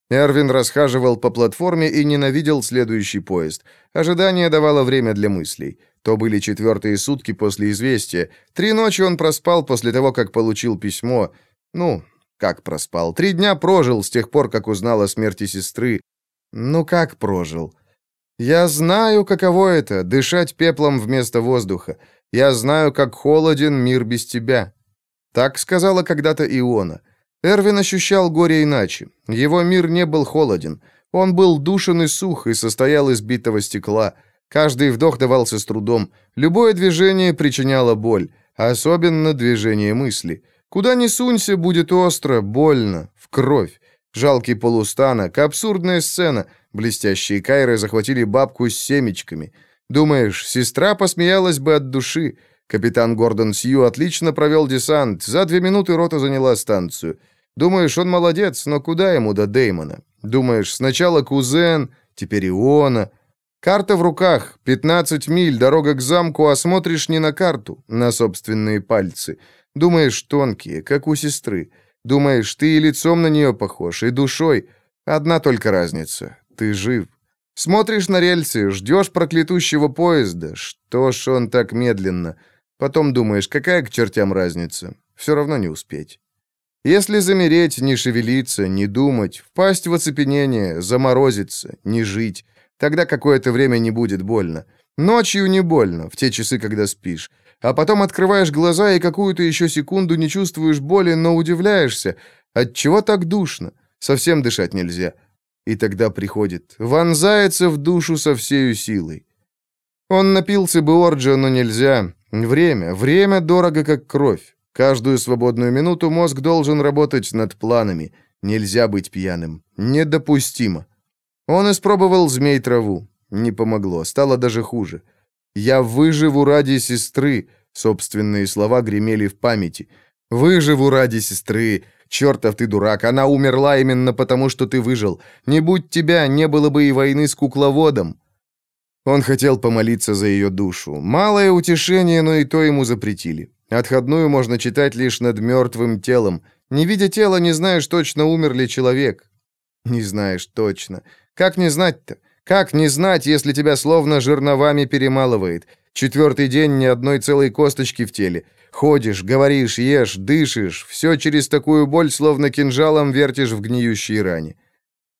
Эрвин расхаживал по платформе и ненавидел следующий поезд. Ожидание давало время для мыслей. То были четвертые сутки после известия. Три ночи он проспал после того, как получил письмо. Ну, как проспал? Три дня прожил с тех пор, как узнал о смерти сестры. Ну как прожил? Я знаю, каково это — дышать пеплом вместо воздуха. Я знаю, как холоден мир без тебя. Так сказала когда-то Иона. Эрвин ощущал горе иначе. Его мир не был холоден. Он был душен и сух и состоял из битого стекла. Каждый вдох давался с трудом. Любое движение причиняло боль, особенно движение мысли — Куда ни сунься, будет остро, больно, в кровь. Жалкий полустанок, абсурдная сцена. Блестящие кайры захватили бабку с семечками. Думаешь, сестра посмеялась бы от души? Капитан Гордон Сью отлично провел десант. За две минуты рота заняла станцию. Думаешь, он молодец, но куда ему до Деймона? Думаешь, сначала кузен, теперь Иона. Карта в руках, 15 миль, дорога к замку, а смотришь не на карту, на собственные пальцы. Думаешь, тонкие, как у сестры. Думаешь, ты и лицом на нее похож, и душой. Одна только разница. Ты жив. Смотришь на рельсы, ждешь проклятущего поезда. Что ж он так медленно? Потом думаешь, какая к чертям разница? Все равно не успеть. Если замереть, не шевелиться, не думать, впасть в оцепенение, заморозиться, не жить, тогда какое-то время не будет больно. Ночью не больно, в те часы, когда спишь. А потом открываешь глаза и какую-то еще секунду не чувствуешь боли, но удивляешься. Отчего так душно? Совсем дышать нельзя. И тогда приходит, вонзается в душу со всею силой. Он напился бы орджа, но нельзя. Время, время дорого, как кровь. Каждую свободную минуту мозг должен работать над планами. Нельзя быть пьяным. Недопустимо. Он испробовал змей-траву. Не помогло. Стало даже хуже. «Я выживу ради сестры», — собственные слова гремели в памяти. «Выживу ради сестры. Чертов ты дурак, она умерла именно потому, что ты выжил. Не будь тебя, не было бы и войны с кукловодом». Он хотел помолиться за ее душу. Малое утешение, но и то ему запретили. Отходную можно читать лишь над мертвым телом. Не видя тела, не знаешь точно, умер ли человек. Не знаешь точно. Как не знать-то? Как не знать, если тебя словно жерновами перемалывает? Четвертый день ни одной целой косточки в теле. Ходишь, говоришь, ешь, дышишь. Все через такую боль, словно кинжалом вертишь в гниющей ране.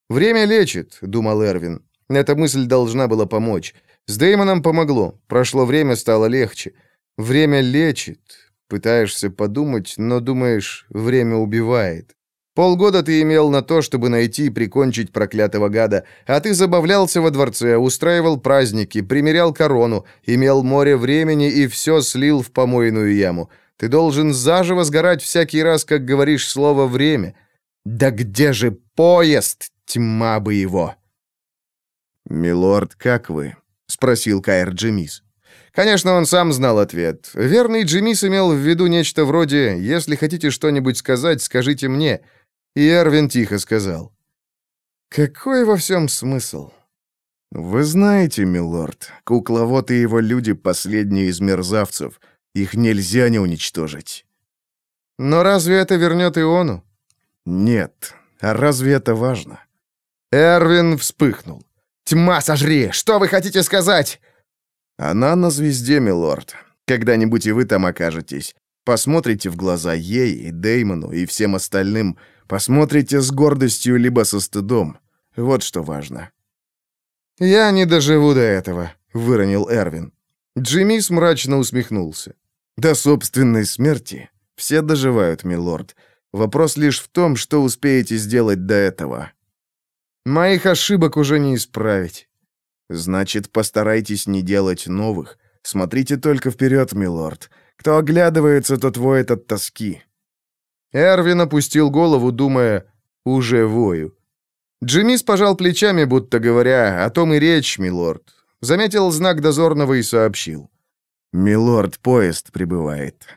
«Время лечит», — думал Эрвин. Эта мысль должна была помочь. С Дэймоном помогло. Прошло время, стало легче. Время лечит. Пытаешься подумать, но думаешь, время убивает. Полгода ты имел на то, чтобы найти и прикончить проклятого гада, а ты забавлялся во дворце, устраивал праздники, примерял корону, имел море времени и все слил в помойную яму. Ты должен заживо сгорать всякий раз, как говоришь слово «время». Да где же поезд? Тьма бы его! «Милорд, как вы?» — спросил Каэр Джемис. Конечно, он сам знал ответ. Верный Джимис имел в виду нечто вроде «Если хотите что-нибудь сказать, скажите мне». И Эрвин тихо сказал. «Какой во всем смысл?» «Вы знаете, милорд, кукловод и его люди — последние из мерзавцев. Их нельзя не уничтожить». «Но разве это вернет Иону?» «Нет. А разве это важно?» Эрвин вспыхнул. «Тьма сожри! Что вы хотите сказать?» Она на звезде, милорд. Когда-нибудь и вы там окажетесь. Посмотрите в глаза ей и Деймону и всем остальным. Посмотрите с гордостью либо со стыдом. Вот что важно. «Я не доживу до этого», — выронил Эрвин. Джиммис мрачно усмехнулся. «До собственной смерти все доживают, милорд. Вопрос лишь в том, что успеете сделать до этого». «Моих ошибок уже не исправить». Значит, постарайтесь не делать новых. Смотрите только вперед, милорд. Кто оглядывается, тот воет от тоски». Эрвин опустил голову, думая, уже вою. Джимис пожал плечами, будто говоря, о том и речь, милорд. Заметил знак дозорного и сообщил. «Милорд, поезд прибывает».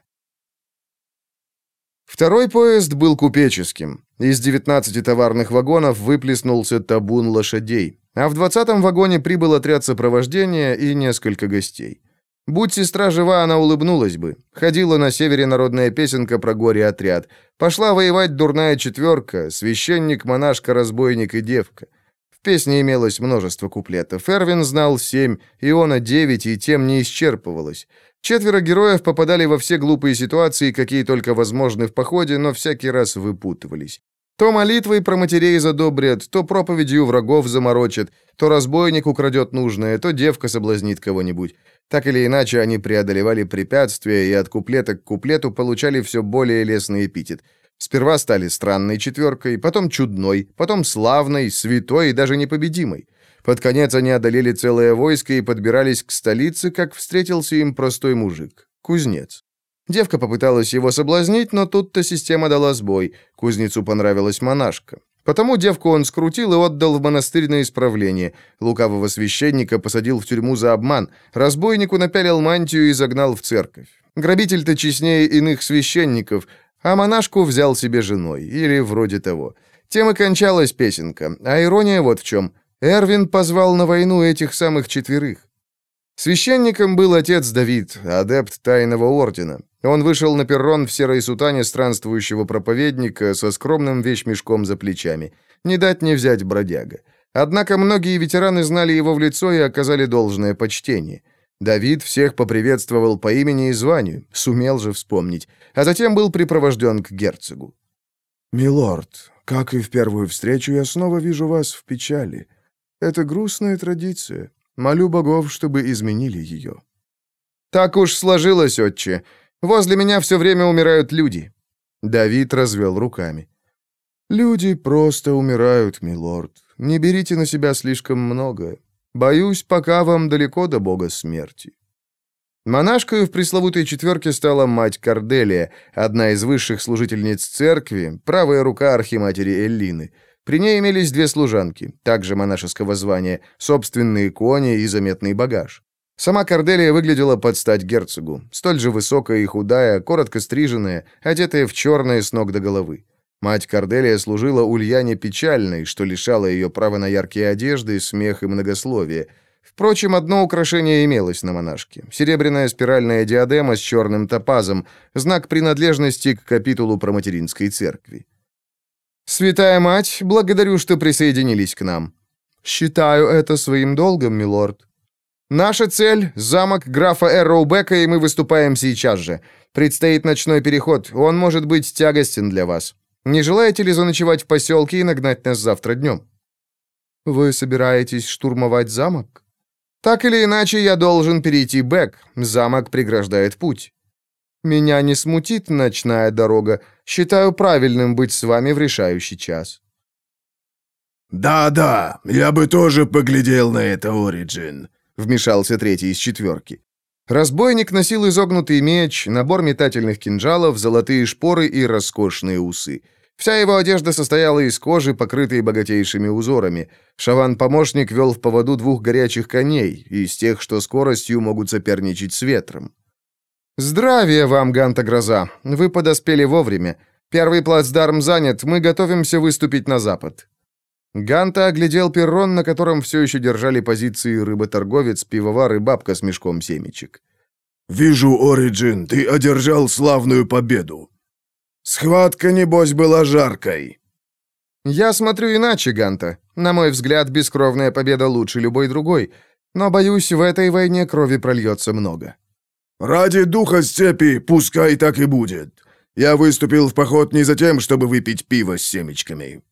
Второй поезд был купеческим. Из 19 товарных вагонов выплеснулся табун лошадей. А в двадцатом вагоне прибыл отряд сопровождения и несколько гостей. Будь сестра жива, она улыбнулась бы. Ходила на севере народная песенка про горе-отряд. Пошла воевать дурная четверка, священник, монашка, разбойник и девка. В песне имелось множество куплетов. Эрвин знал семь, Иона девять, и тем не исчерпывалось. Четверо героев попадали во все глупые ситуации, какие только возможны в походе, но всякий раз выпутывались. То молитвой про матерей задобрят, то проповедью врагов заморочат, то разбойник украдет нужное, то девка соблазнит кого-нибудь. Так или иначе, они преодолевали препятствия и от куплета к куплету получали все более лестный эпитет. Сперва стали странной четверкой, потом чудной, потом славной, святой и даже непобедимой. Под конец они одолели целое войско и подбирались к столице, как встретился им простой мужик, кузнец. Девка попыталась его соблазнить, но тут-то система дала сбой. Кузнецу понравилась монашка. Потому девку он скрутил и отдал в монастырь на исправление. Лукавого священника посадил в тюрьму за обман. Разбойнику напялил мантию и загнал в церковь. Грабитель-то честнее иных священников, а монашку взял себе женой, или вроде того. Тем и кончалась песенка. А ирония вот в чем. Эрвин позвал на войну этих самых четверых. Священником был отец Давид, адепт Тайного Ордена. Он вышел на перрон в серой сутане странствующего проповедника со скромным вещмешком за плечами. Не дать не взять бродяга. Однако многие ветераны знали его в лицо и оказали должное почтение. Давид всех поприветствовал по имени и званию, сумел же вспомнить, а затем был припровожден к герцогу. «Милорд, как и в первую встречу, я снова вижу вас в печали. Это грустная традиция. Молю богов, чтобы изменили ее». «Так уж сложилось, отче. Возле меня все время умирают люди». Давид развел руками. «Люди просто умирают, милорд. Не берите на себя слишком много. Боюсь, пока вам далеко до бога смерти». Монашкой в пресловутой четверке стала мать Корделия, одна из высших служительниц церкви, правая рука архиматери Эллины. При ней имелись две служанки, также монашеского звания, собственные кони и заметный багаж. Сама Корделия выглядела под стать герцогу, столь же высокая и худая, коротко стриженная, одетая в черное с ног до головы. Мать Корделия служила Ульяне печальной, что лишало ее права на яркие одежды, смех и многословие. Впрочем, одно украшение имелось на монашке. Серебряная спиральная диадема с черным топазом, знак принадлежности к капитулу проматеринской церкви. «Святая мать, благодарю, что присоединились к нам». «Считаю это своим долгом, милорд». «Наша цель — замок графа Эрроубека, и мы выступаем сейчас же. Предстоит ночной переход, он может быть тягостен для вас. Не желаете ли заночевать в поселке и нагнать нас завтра днем?» «Вы собираетесь штурмовать замок?» «Так или иначе, я должен перейти Бэк. Замок преграждает путь». «Меня не смутит ночная дорога. Считаю правильным быть с вами в решающий час». «Да-да, я бы тоже поглядел на это, Ориджин», — вмешался третий из четверки. Разбойник носил изогнутый меч, набор метательных кинжалов, золотые шпоры и роскошные усы. Вся его одежда состояла из кожи, покрытой богатейшими узорами. Шаван-помощник вел в поводу двух горячих коней, из тех, что скоростью могут соперничать с ветром. «Здравия вам, Ганта Гроза! Вы подоспели вовремя. Первый плацдарм занят, мы готовимся выступить на запад». Ганта оглядел перрон, на котором все еще держали позиции рыботорговец, пивовар и бабка с мешком семечек. «Вижу, Ориджин, ты одержал славную победу. Схватка, небось, была жаркой». «Я смотрю иначе, Ганта. На мой взгляд, бескровная победа лучше любой другой. Но, боюсь, в этой войне крови прольется много». «Ради духа степи, пускай так и будет. Я выступил в поход не за тем, чтобы выпить пиво с семечками».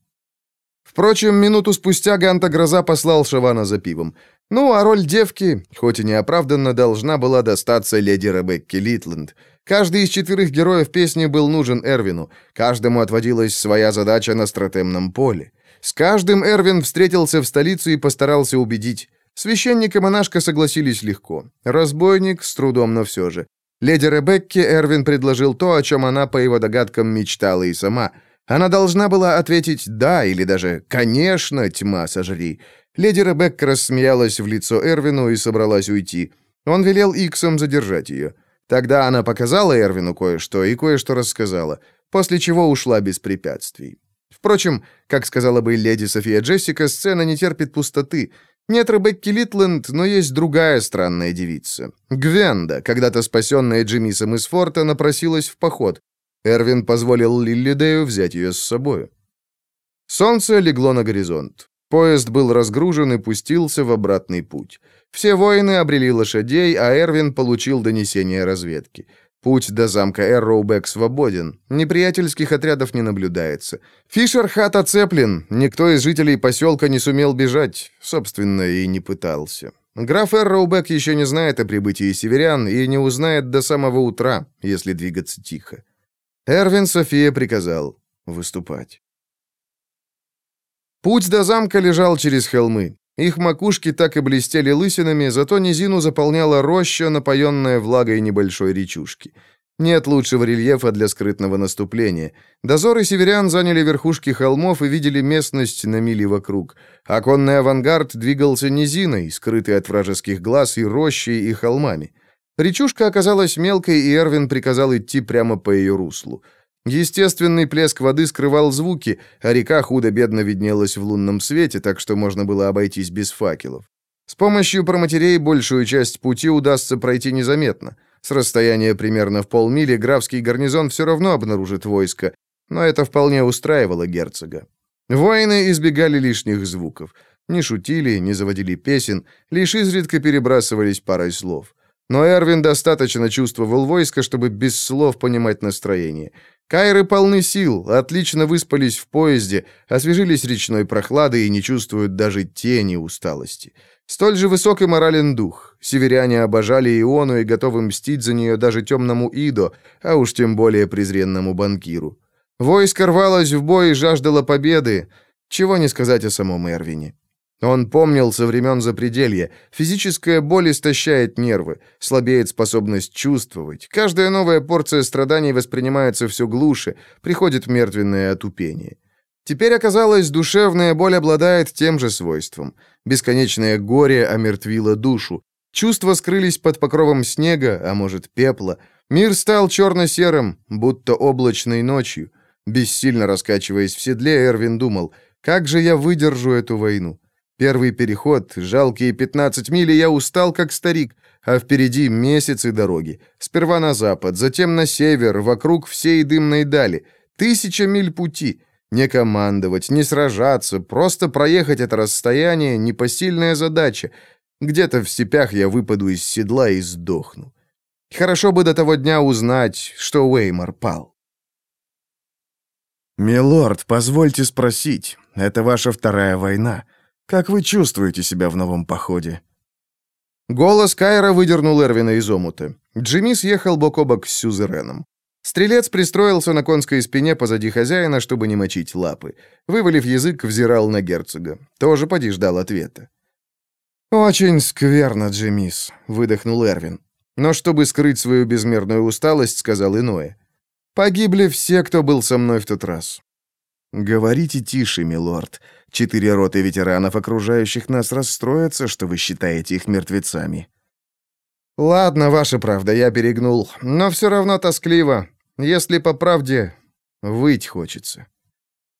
Впрочем, минуту спустя Ганта Гроза послал Шавана за пивом. Ну, а роль девки, хоть и неоправданно, должна была достаться леди Ребекке Литленд. Каждый из четверых героев песни был нужен Эрвину. Каждому отводилась своя задача на стратемном поле. С каждым Эрвин встретился в столице и постарался убедить. Священник и монашка согласились легко. Разбойник с трудом, но все же. Леди Ребекке Эрвин предложил то, о чем она, по его догадкам, мечтала и сама. Она должна была ответить «да» или даже «конечно, тьма сожри». Леди Ребекка рассмеялась в лицо Эрвину и собралась уйти. Он велел Иксам задержать ее. Тогда она показала Эрвину кое-что и кое-что рассказала, после чего ушла без препятствий. Впрочем, как сказала бы леди София Джессика, сцена не терпит пустоты. Нет Ребекки Литленд, но есть другая странная девица. Гвенда, когда-то спасенная Джимисом из форта, напросилась в поход. Эрвин позволил Лиллидею взять ее с собой. Солнце легло на горизонт. Поезд был разгружен и пустился в обратный путь. Все воины обрели лошадей, а Эрвин получил донесение разведки. Путь до замка Эрроубек свободен. Неприятельских отрядов не наблюдается. Фишер-хат оцеплен. Никто из жителей поселка не сумел бежать. Собственно, и не пытался. Граф Эрроубек еще не знает о прибытии северян и не узнает до самого утра, если двигаться тихо. Эрвин София приказал выступать. Путь до замка лежал через холмы. Их макушки так и блестели лысинами, зато низину заполняла роща, напоенная влагой небольшой речушки. Нет лучшего рельефа для скрытного наступления. Дозоры северян заняли верхушки холмов и видели местность на мили вокруг. Оконный авангард двигался низиной, скрытый от вражеских глаз и рощей, и холмами. Речушка оказалась мелкой, и Эрвин приказал идти прямо по ее руслу. Естественный плеск воды скрывал звуки, а река худо-бедно виднелась в лунном свете, так что можно было обойтись без факелов. С помощью проматерей большую часть пути удастся пройти незаметно. С расстояния примерно в полмили графский гарнизон все равно обнаружит войско, но это вполне устраивало герцога. Воины избегали лишних звуков. Не шутили, не заводили песен, лишь изредка перебрасывались парой слов. Но Эрвин достаточно чувствовал войско, чтобы без слов понимать настроение. Кайры полны сил, отлично выспались в поезде, освежились речной прохладой и не чувствуют даже тени усталости. Столь же высок и морален дух. Северяне обожали Иону и готовы мстить за нее даже темному Идо, а уж тем более презренному банкиру. Войско рвалось в бой и жаждало победы. Чего не сказать о самом Эрвине. Он помнил со времен запределья. Физическая боль истощает нервы, слабеет способность чувствовать. Каждая новая порция страданий воспринимается все глуше, приходит мертвенное отупение. Теперь оказалось, душевная боль обладает тем же свойством. Бесконечное горе омертвило душу. Чувства скрылись под покровом снега, а может, пепла. Мир стал черно-серым, будто облачной ночью. Бессильно раскачиваясь в седле, Эрвин думал, как же я выдержу эту войну? Первый переход, жалкие 15 миль, я устал, как старик, а впереди месяцы дороги. Сперва на запад, затем на север, вокруг всей дымной дали. Тысяча миль пути. Не командовать, не сражаться, просто проехать это расстояние — непосильная задача. Где-то в степях я выпаду из седла и сдохну. Хорошо бы до того дня узнать, что Уэймор пал. «Милорд, позвольте спросить, это ваша вторая война. Как вы чувствуете себя в новом походе?» Голос Кайра выдернул Эрвина из омута. Джимми съехал бок о бок с Сюзереном. Стрелец пристроился на конской спине позади хозяина, чтобы не мочить лапы. Вывалив язык, взирал на герцога. Тоже поди ждал ответа. «Очень скверно, Джемис», — выдохнул Эрвин. Но чтобы скрыть свою безмерную усталость, сказал иное. «Погибли все, кто был со мной в тот раз». «Говорите тише, милорд. Четыре роты ветеранов, окружающих нас, расстроятся, что вы считаете их мертвецами». «Ладно, ваша правда, я перегнул. Но все равно тоскливо. Если по правде, выть хочется».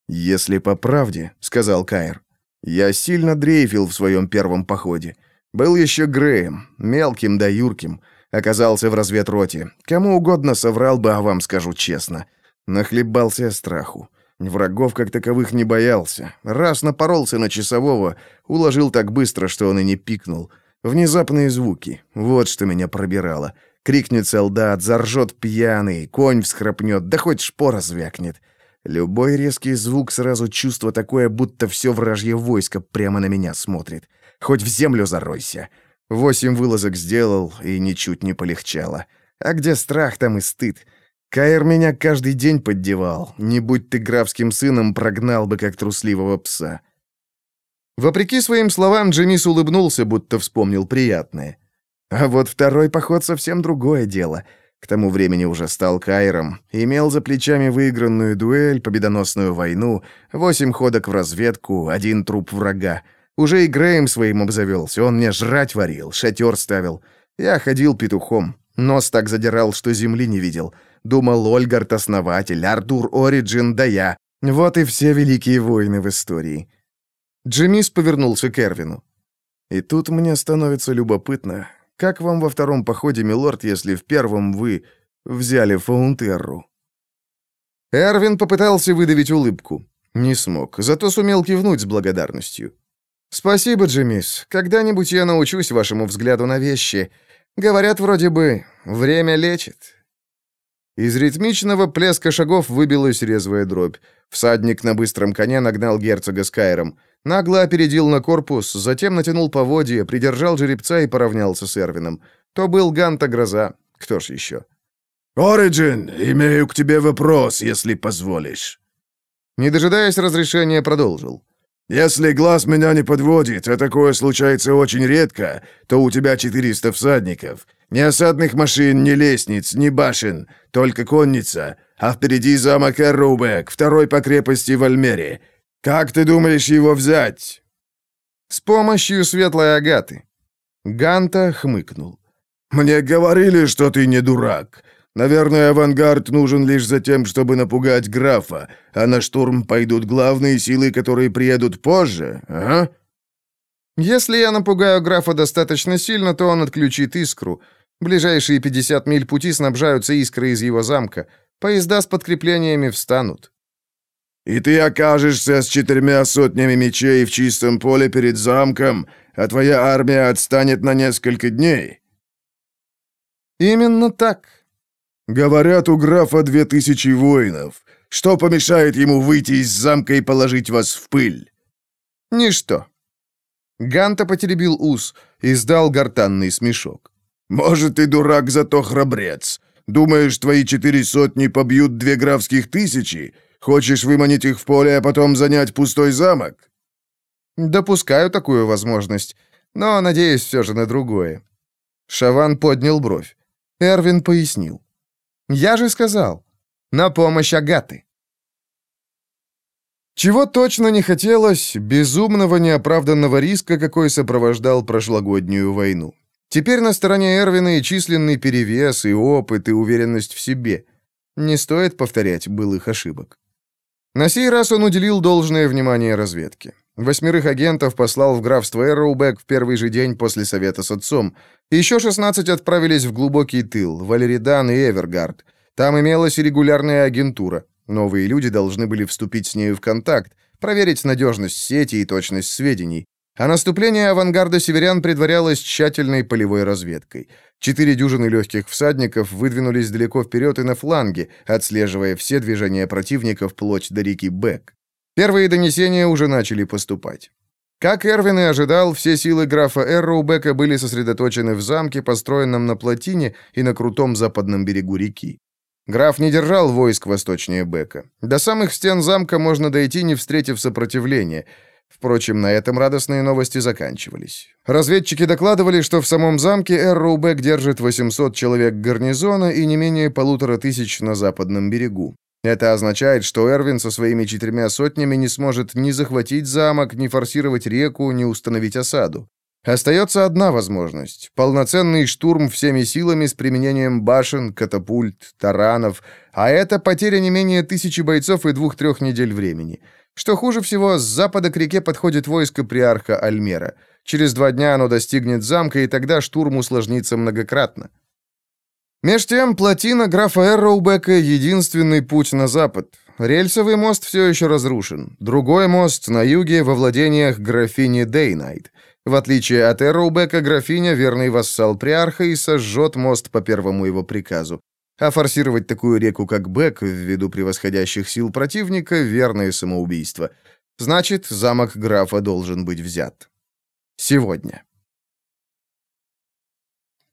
«Если по правде», — сказал Кайр, — «я сильно дрейфил в своем первом походе. Был еще Греем, мелким да юрким. Оказался в разведроте. Кому угодно соврал бы, а вам скажу честно. Нахлебался страху. Врагов как таковых не боялся. Раз напоролся на часового, уложил так быстро, что он и не пикнул. Внезапные звуки. Вот что меня пробирало. Крикнет солдат, заржет пьяный, конь всхрапнет, да хоть шпора звякнет. Любой резкий звук сразу чувство такое, будто все вражье войско прямо на меня смотрит. Хоть в землю заройся. Восемь вылазок сделал, и ничуть не полегчало. А где страх, там и стыд. Каир меня каждый день поддевал. Не будь ты графским сыном, прогнал бы, как трусливого пса. Вопреки своим словам, Джемис улыбнулся, будто вспомнил приятное. А вот второй поход совсем другое дело. К тому времени уже стал Кайром, имел за плечами выигранную дуэль, победоносную войну, восемь ходок в разведку, один труп врага. Уже и Грэем своим обзавелся, он мне жрать варил, шатер ставил. Я ходил петухом, нос так задирал, что земли не видел. Думал, Ольгард — основатель, Артур Ориджин, да я. Вот и все великие войны в истории. Джемис повернулся к Эрвину. И тут мне становится любопытно, как вам во втором походе, милорд, если в первом вы взяли Фаунтерру?» Эрвин попытался выдавить улыбку. Не смог, зато сумел кивнуть с благодарностью. «Спасибо, Джимис. Когда-нибудь я научусь вашему взгляду на вещи. Говорят, вроде бы, время лечит». Из ритмичного плеска шагов выбилась резвая дробь. Всадник на быстром коне нагнал герцога с Кайром. Нагло опередил на корпус, затем натянул поводья, придержал жеребца и поравнялся с Эрвином. То был Ганта Гроза. Кто ж еще? «Ориджин, имею к тебе вопрос, если позволишь». Не дожидаясь разрешения, продолжил. «Если глаз меня не подводит, а такое случается очень редко, то у тебя 400 всадников. Ни осадных машин, ни лестниц, ни башен, только конница, а впереди замок Эрубек, второй по крепости в Альмере. Как ты думаешь его взять?» «С помощью светлой агаты». Ганта хмыкнул. «Мне говорили, что ты не дурак. Наверное, авангард нужен лишь за тем, чтобы напугать графа, а на штурм пойдут главные силы, которые приедут позже, ага?» «Если я напугаю графа достаточно сильно, то он отключит искру. Ближайшие 50 миль пути снабжаются искрой из его замка. Поезда с подкреплениями встанут». «И ты окажешься с четырьмя сотнями мечей в чистом поле перед замком, а твоя армия отстанет на несколько дней?» «Именно так», «Говорят, у графа две тысячи воинов. Что помешает ему выйти из замка и положить вас в пыль?» «Ничто». Ганта потеребил ус и сдал гортанный смешок. «Может, ты дурак, зато храбрец. Думаешь, твои четыре сотни побьют две графских тысячи? Хочешь выманить их в поле, а потом занять пустой замок?» «Допускаю такую возможность, но надеюсь все же на другое». Шаван поднял бровь. Эрвин пояснил. Я же сказал. На помощь Агаты. Чего точно не хотелось, безумного неоправданного риска, какой сопровождал прошлогоднюю войну. Теперь на стороне Эрвина и численный перевес, и опыт, и уверенность в себе. Не стоит повторять былых ошибок. На сей раз он уделил должное внимание разведке. Восьмерых агентов послал в графство Эрроубек в первый же день после совета с отцом. Еще 16 отправились в глубокий тыл, Валеридан и Эвергард. Там имелась регулярная агентура. Новые люди должны были вступить с нею в контакт, проверить надежность сети и точность сведений. А наступление авангарда северян предварялось тщательной полевой разведкой. Четыре дюжины легких всадников выдвинулись далеко вперед и на фланге, отслеживая все движения противника вплоть до реки Бек. Первые донесения уже начали поступать. Как Эрвин и ожидал, все силы графа Эрроубека были сосредоточены в замке, построенном на плотине и на крутом западном берегу реки. Граф не держал войск восточнее Бека. До самых стен замка можно дойти, не встретив сопротивления. Впрочем, на этом радостные новости заканчивались. Разведчики докладывали, что в самом замке Эрроубек держит 800 человек гарнизона и не менее полутора тысяч на западном берегу. Это означает, что Эрвин со своими четырьмя сотнями не сможет ни захватить замок, ни форсировать реку, ни установить осаду. Остается одна возможность — полноценный штурм всеми силами с применением башен, катапульт, таранов, а это потеря не менее тысячи бойцов и двух-трех недель времени. Что хуже всего, с запада к реке подходит войско приарха Альмера. Через два дня оно достигнет замка, и тогда штурм усложнится многократно. Меж тем, плотина графа Эрроубека — единственный путь на запад. Рельсовый мост все еще разрушен. Другой мост на юге во владениях графини Дейнайт. В отличие от Эрроубека, графиня — верный вассал приарха и сожжет мост по первому его приказу. А форсировать такую реку, как Бек, ввиду превосходящих сил противника — верное самоубийство. Значит, замок графа должен быть взят. Сегодня.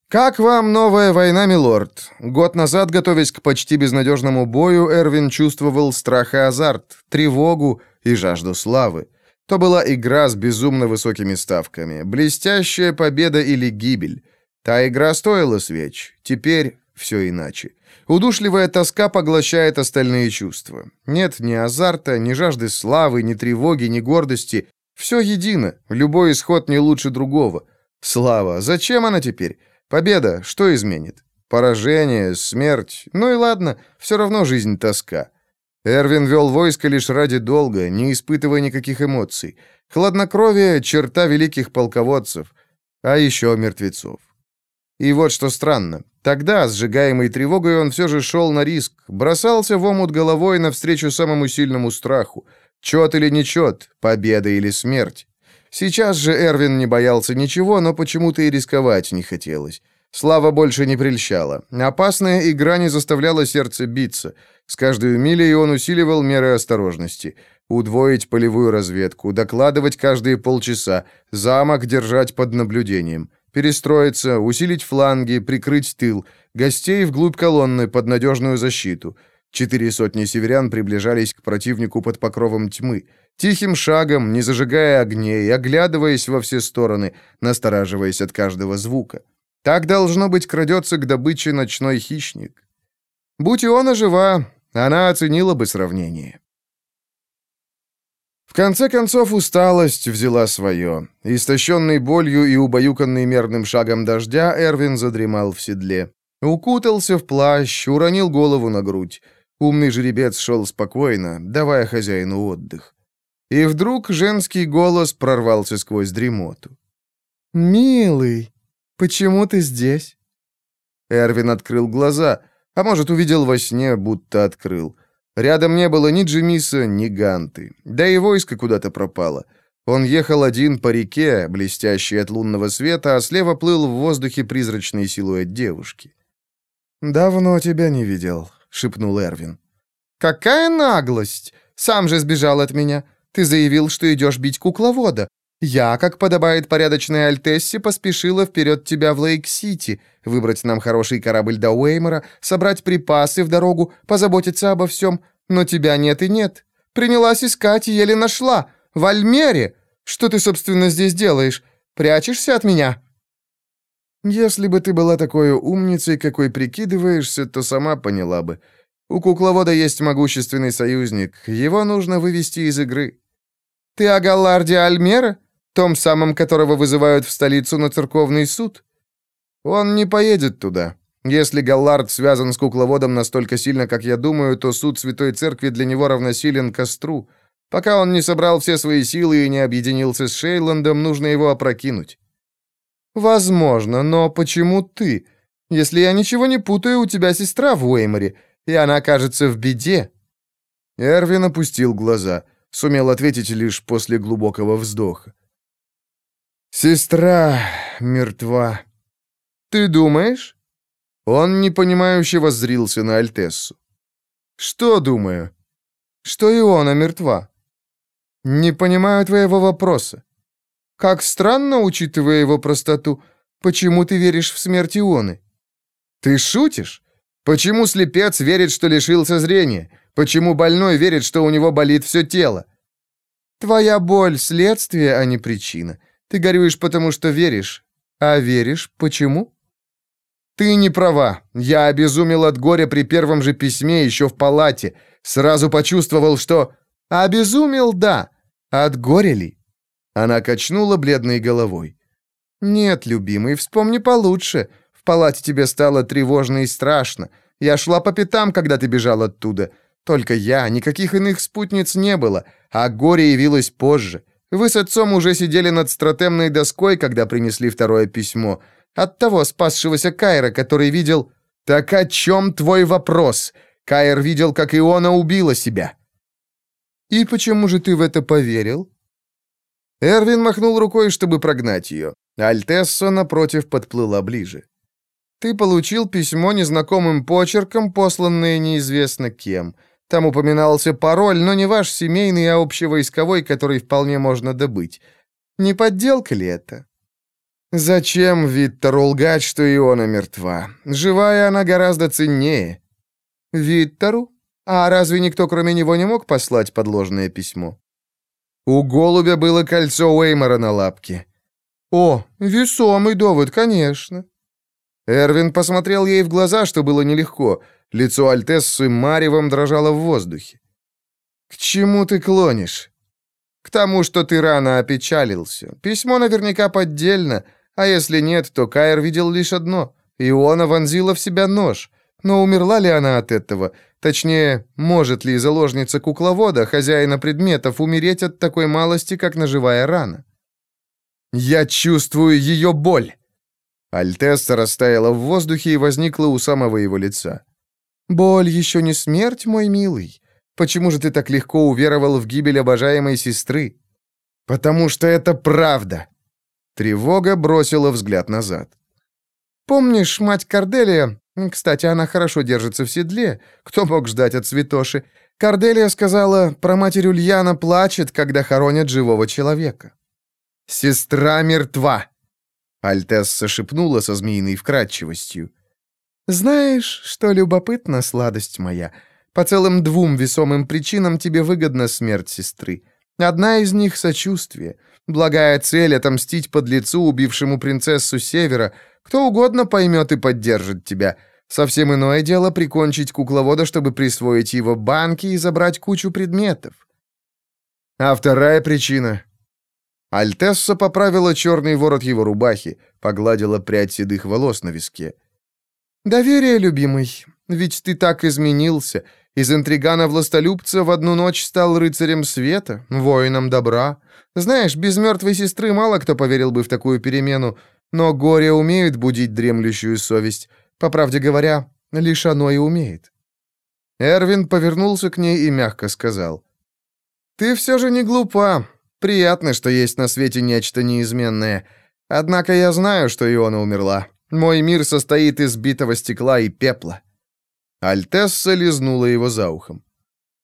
«Как вам новая война, милорд?» Год назад, готовясь к почти безнадежному бою, Эрвин чувствовал страх и азарт, тревогу и жажду славы. То была игра с безумно высокими ставками, блестящая победа или гибель. Та игра стоила свеч, теперь все иначе. Удушливая тоска поглощает остальные чувства. Нет ни азарта, ни жажды славы, ни тревоги, ни гордости. Все едино, любой исход не лучше другого. Слава, зачем она теперь? Победа, что изменит? Поражение, смерть. Ну и ладно, все равно жизнь тоска. Эрвин вел войско лишь ради долга, не испытывая никаких эмоций. Хладнокровие — черта великих полководцев, а еще мертвецов. И вот что странно. Тогда, сжигаемый тревогой, он все же шел на риск, бросался в омут головой навстречу самому сильному страху. Чет или нечет, победа или смерть. Сейчас же Эрвин не боялся ничего, но почему-то и рисковать не хотелось. Слава больше не прельщала. Опасная игра не заставляла сердце биться. С каждой милей он усиливал меры осторожности. Удвоить полевую разведку, докладывать каждые полчаса, замок держать под наблюдением, перестроиться, усилить фланги, прикрыть тыл, гостей вглубь колонны под надежную защиту. Четыре сотни северян приближались к противнику под покровом тьмы. Тихим шагом, не зажигая огней, оглядываясь во все стороны, настораживаясь от каждого звука. Так, должно быть, крадется к добыче ночной хищник. Будь Иона жива, она оценила бы сравнение. В конце концов, усталость взяла свое. Истощенный болью и убаюканный мерным шагом дождя, Эрвин задремал в седле. Укутался в плащ, уронил голову на грудь. Умный жеребец шел спокойно, давая хозяину отдых. И вдруг женский голос прорвался сквозь дремоту. «Милый, почему ты здесь?» Эрвин открыл глаза, а может, увидел во сне, будто открыл. Рядом не было ни Джимиса, ни Ганты. Да и войско куда-то пропало. Он ехал один по реке, блестящей от лунного света, а слева плыл в воздухе призрачный силуэт девушки. «Давно тебя не видел», — шепнул Эрвин. «Какая наглость! Сам же сбежал от меня. Ты заявил, что идешь бить кукловода. Я, как подобает порядочной Альтессе, поспешила вперед тебя в Лейк-Сити, выбрать нам хороший корабль до Уэймора, собрать припасы в дорогу, позаботиться обо всем. Но тебя нет и нет. Принялась искать и еле нашла. В Альмере. Что ты, собственно, здесь делаешь? Прячешься от меня?» «Если бы ты была такой умницей, какой прикидываешься, то сама поняла бы. У кукловода есть могущественный союзник. Его нужно вывести из игры». «Ты о Галларде Альмера? Том самом, которого вызывают в столицу на церковный суд?» «Он не поедет туда. Если Галлард связан с кукловодом настолько сильно, как я думаю, то суд Святой Церкви для него равносилен костру. Пока он не собрал все свои силы и не объединился с Шейландом, нужно его опрокинуть». «Возможно, но почему ты? Если я ничего не путаю, у тебя сестра в Уэйморе, и она, кажется, в беде». Эрвин опустил глаза, сумел ответить лишь после глубокого вздоха. «Сестра мертва». «Ты думаешь?» Он непонимающе воззрился на Альтессу. «Что думаю?» «Что Иона мертва?» «Не понимаю твоего вопроса. Как странно, учитывая его простоту. Почему ты веришь в смерть Ионы? Ты шутишь? Почему слепец верит, что лишился зрения? Почему больной верит, что у него болит все тело? Твоя боль — следствие, а не причина. Ты горюешь, потому что веришь. А веришь почему? Ты не права. Я обезумел от горя при первом же письме еще в палате. Сразу почувствовал, что... Обезумел, да. От горя ли? Она качнула бледной головой. «Нет, любимый, вспомни получше. В палате тебе стало тревожно и страшно. Я шла по пятам, когда ты бежал оттуда. Только я, никаких иных спутниц не было, а горе явилось позже. Вы с отцом уже сидели над стратемной доской, когда принесли второе письмо. От того спасшегося Кайра, который видел... Так о чем твой вопрос? Кайр видел, как Иона убила себя. И почему же ты в это поверил? Эрвин махнул рукой, чтобы прогнать ее. Альтесса, напротив, подплыла ближе. «Ты получил письмо незнакомым почерком, посланное неизвестно кем. Там упоминался пароль, но не ваш семейный, а общевойсковой, который вполне можно добыть. Не подделка ли это?» «Зачем Виттеру лгать, что Иона мертва? Живая она гораздо ценнее». «Виттеру? А разве никто, кроме него, не мог послать подложное письмо?» У голубя было кольцо Уэймора на лапке. «О, весомый довод, конечно». Эрвин посмотрел ей в глаза, что было нелегко. Лицо Альтессы маревом дрожало в воздухе. «К чему ты клонишь?» «К тому, что ты рано опечалился. Письмо наверняка поддельно, а если нет, то Кайр видел лишь одно. Иона вонзила в себя нож. Но умерла ли она от этого? Точнее, может ли заложница кукловода, хозяина предметов, умереть от такой малости, как ножевая рана? «Я чувствую ее боль!» Альтесса растаяла в воздухе и возникла у самого его лица. «Боль еще не смерть, мой милый. Почему же ты так легко уверовал в гибель обожаемой сестры?» «Потому что это правда!» Тревога бросила взгляд назад. «Помнишь, мать Корделия, кстати, она хорошо держится в седле. Кто мог ждать от святоши? Корделия сказала, про матерь Ульяна плачет, когда хоронят живого человека. «Сестра мертва!» Альтесса шепнула со змеиной вкрадчивостью. «Знаешь, что любопытно, сладость моя? По целым двум весомым причинам тебе выгодна смерть сестры. Одна из них — сочувствие. Благая цель — отомстить подлецу, убившему принцессу Севера — кто угодно поймет и поддержит тебя. Совсем иное дело прикончить кукловода, чтобы присвоить его банки и забрать кучу предметов. А вторая причина... Альтесса поправила черный ворот его рубахи, погладила прядь седых волос на виске. «Доверие, любимый. Ведь ты так изменился. Из интригана-властолюбца в одну ночь стал рыцарем света, воином добра. Знаешь, без мертвой сестры мало кто поверил бы в такую перемену, но горе умеет будить дремлющую совесть. По правде говоря, лишь оно и умеет». Эрвин повернулся к ней и мягко сказал. «Ты все же не глупа. Приятно, что есть на свете нечто неизменное. Однако я знаю, что Иона умерла. Мой мир состоит из битого стекла и пепла». Альтесса лизнула его за ухом.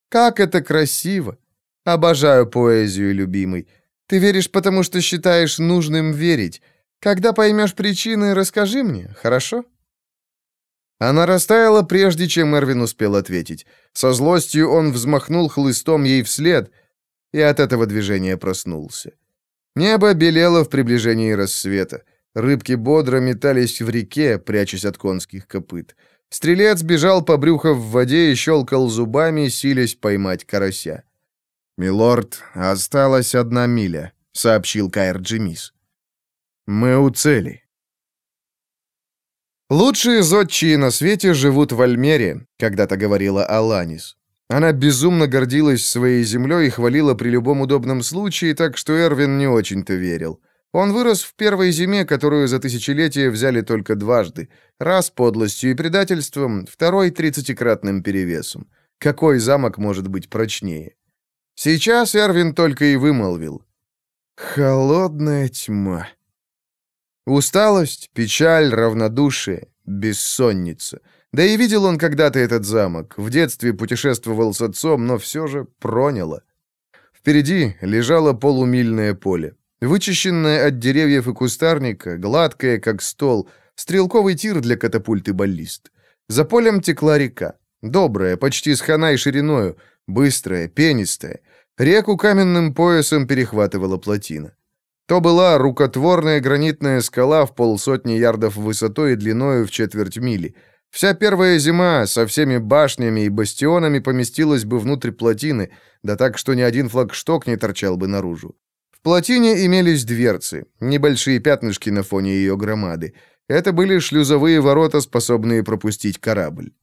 «Как это красиво! Обожаю поэзию, любимый. Ты веришь, потому что считаешь нужным верить. Когда поймешь причины, расскажи мне, хорошо?» Она растаяла, прежде чем Эрвин успел ответить. Со злостью он взмахнул хлыстом ей вслед, и от этого движения проснулся. Небо белело в приближении рассвета. Рыбки бодро метались в реке, прячась от конских копыт. Стрелец бежал по брюху в воде и щелкал зубами, силясь поймать карася. «Милорд, осталась одна миля», — сообщил Кайр Джимис. «Мы у цели». «Лучшие зодчие на свете живут в Альмере», — когда-то говорила Аланис. Она безумно гордилась своей землей и хвалила при любом удобном случае, так что Эрвин не очень-то верил. Он вырос в первой зиме, которую за тысячелетия взяли только дважды. Раз подлостью и предательством, второй тридцатикратным перевесом. Какой замок может быть прочнее? Сейчас Эрвин только и вымолвил. «Холодная тьма». Усталость, печаль, равнодушие, бессонница. Да и видел он когда-то этот замок. В детстве путешествовал с отцом, но все же проняло. Впереди лежало полумильное поле. Вычищенное от деревьев и кустарника, гладкое, как стол, стрелковый тир для катапульты баллист. За полем текла река. Добрая, почти с ханай шириною, быстрая, пенистая. Реку каменным поясом перехватывала плотина. То была рукотворная гранитная скала в полсотни ярдов высотой и длиною в четверть мили. Вся первая зима со всеми башнями и бастионами поместилась бы внутрь плотины, да так, что ни один флагшток не торчал бы наружу. В плотине имелись дверцы, небольшие пятнышки на фоне ее громады. Это были шлюзовые ворота, способные пропустить корабль.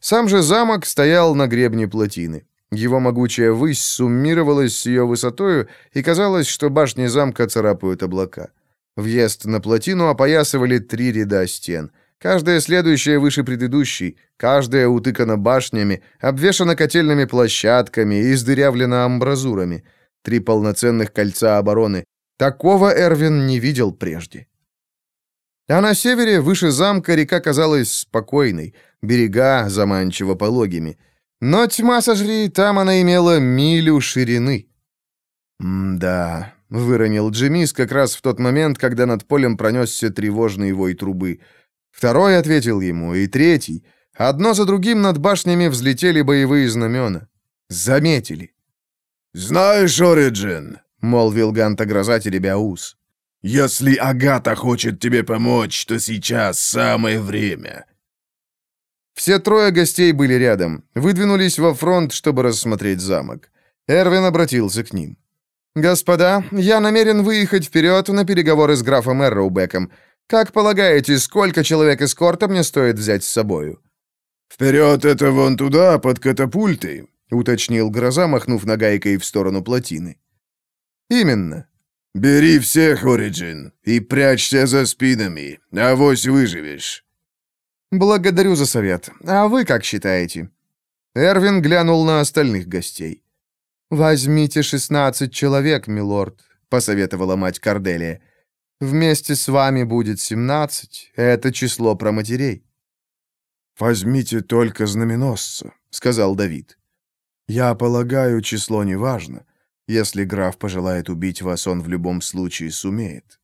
Сам же замок стоял на гребне плотины. Его могучая высь суммировалась с ее высотою, и казалось, что башни замка царапают облака. Въезд на плотину опоясывали три ряда стен. Каждая следующая выше предыдущей, каждая утыкана башнями, обвешана котельными площадками и издырявлена амбразурами. Три полноценных кольца обороны. Такого Эрвин не видел прежде. А на севере, выше замка, река казалась спокойной, берега заманчиво пологими — но тьма сожри, там она имела милю ширины. «Да», — выронил Джимис как раз в тот момент, когда над полем пронесся тревожный вой трубы. Второй ответил ему, и третий. Одно за другим над башнями взлетели боевые знамена. Заметили. «Знаешь, Ориджин», — молвил Ганта Гроза, теребя ус, «если Агата хочет тебе помочь, то сейчас самое время. Все трое гостей были рядом, выдвинулись во фронт, чтобы рассмотреть замок. Эрвин обратился к ним. «Господа, я намерен выехать вперед на переговоры с графом Эрроубеком. Как полагаете, сколько человек эскорта мне стоит взять с собою?» «Вперед это вон туда, под катапультой», — уточнил Гроза, махнув нагайкой в сторону плотины. «Именно». «Бери всех, Ориджин, и прячься за спинами, авось выживешь». «Благодарю за совет. А вы как считаете?» Эрвин глянул на остальных гостей. «Возьмите шестнадцать человек, милорд», — посоветовала мать Корделия. «Вместе с вами будет семнадцать. Это число про матерей». «Возьмите только знаменосца», — сказал Давид. «Я полагаю, число не важно. Если граф пожелает убить вас, он в любом случае сумеет».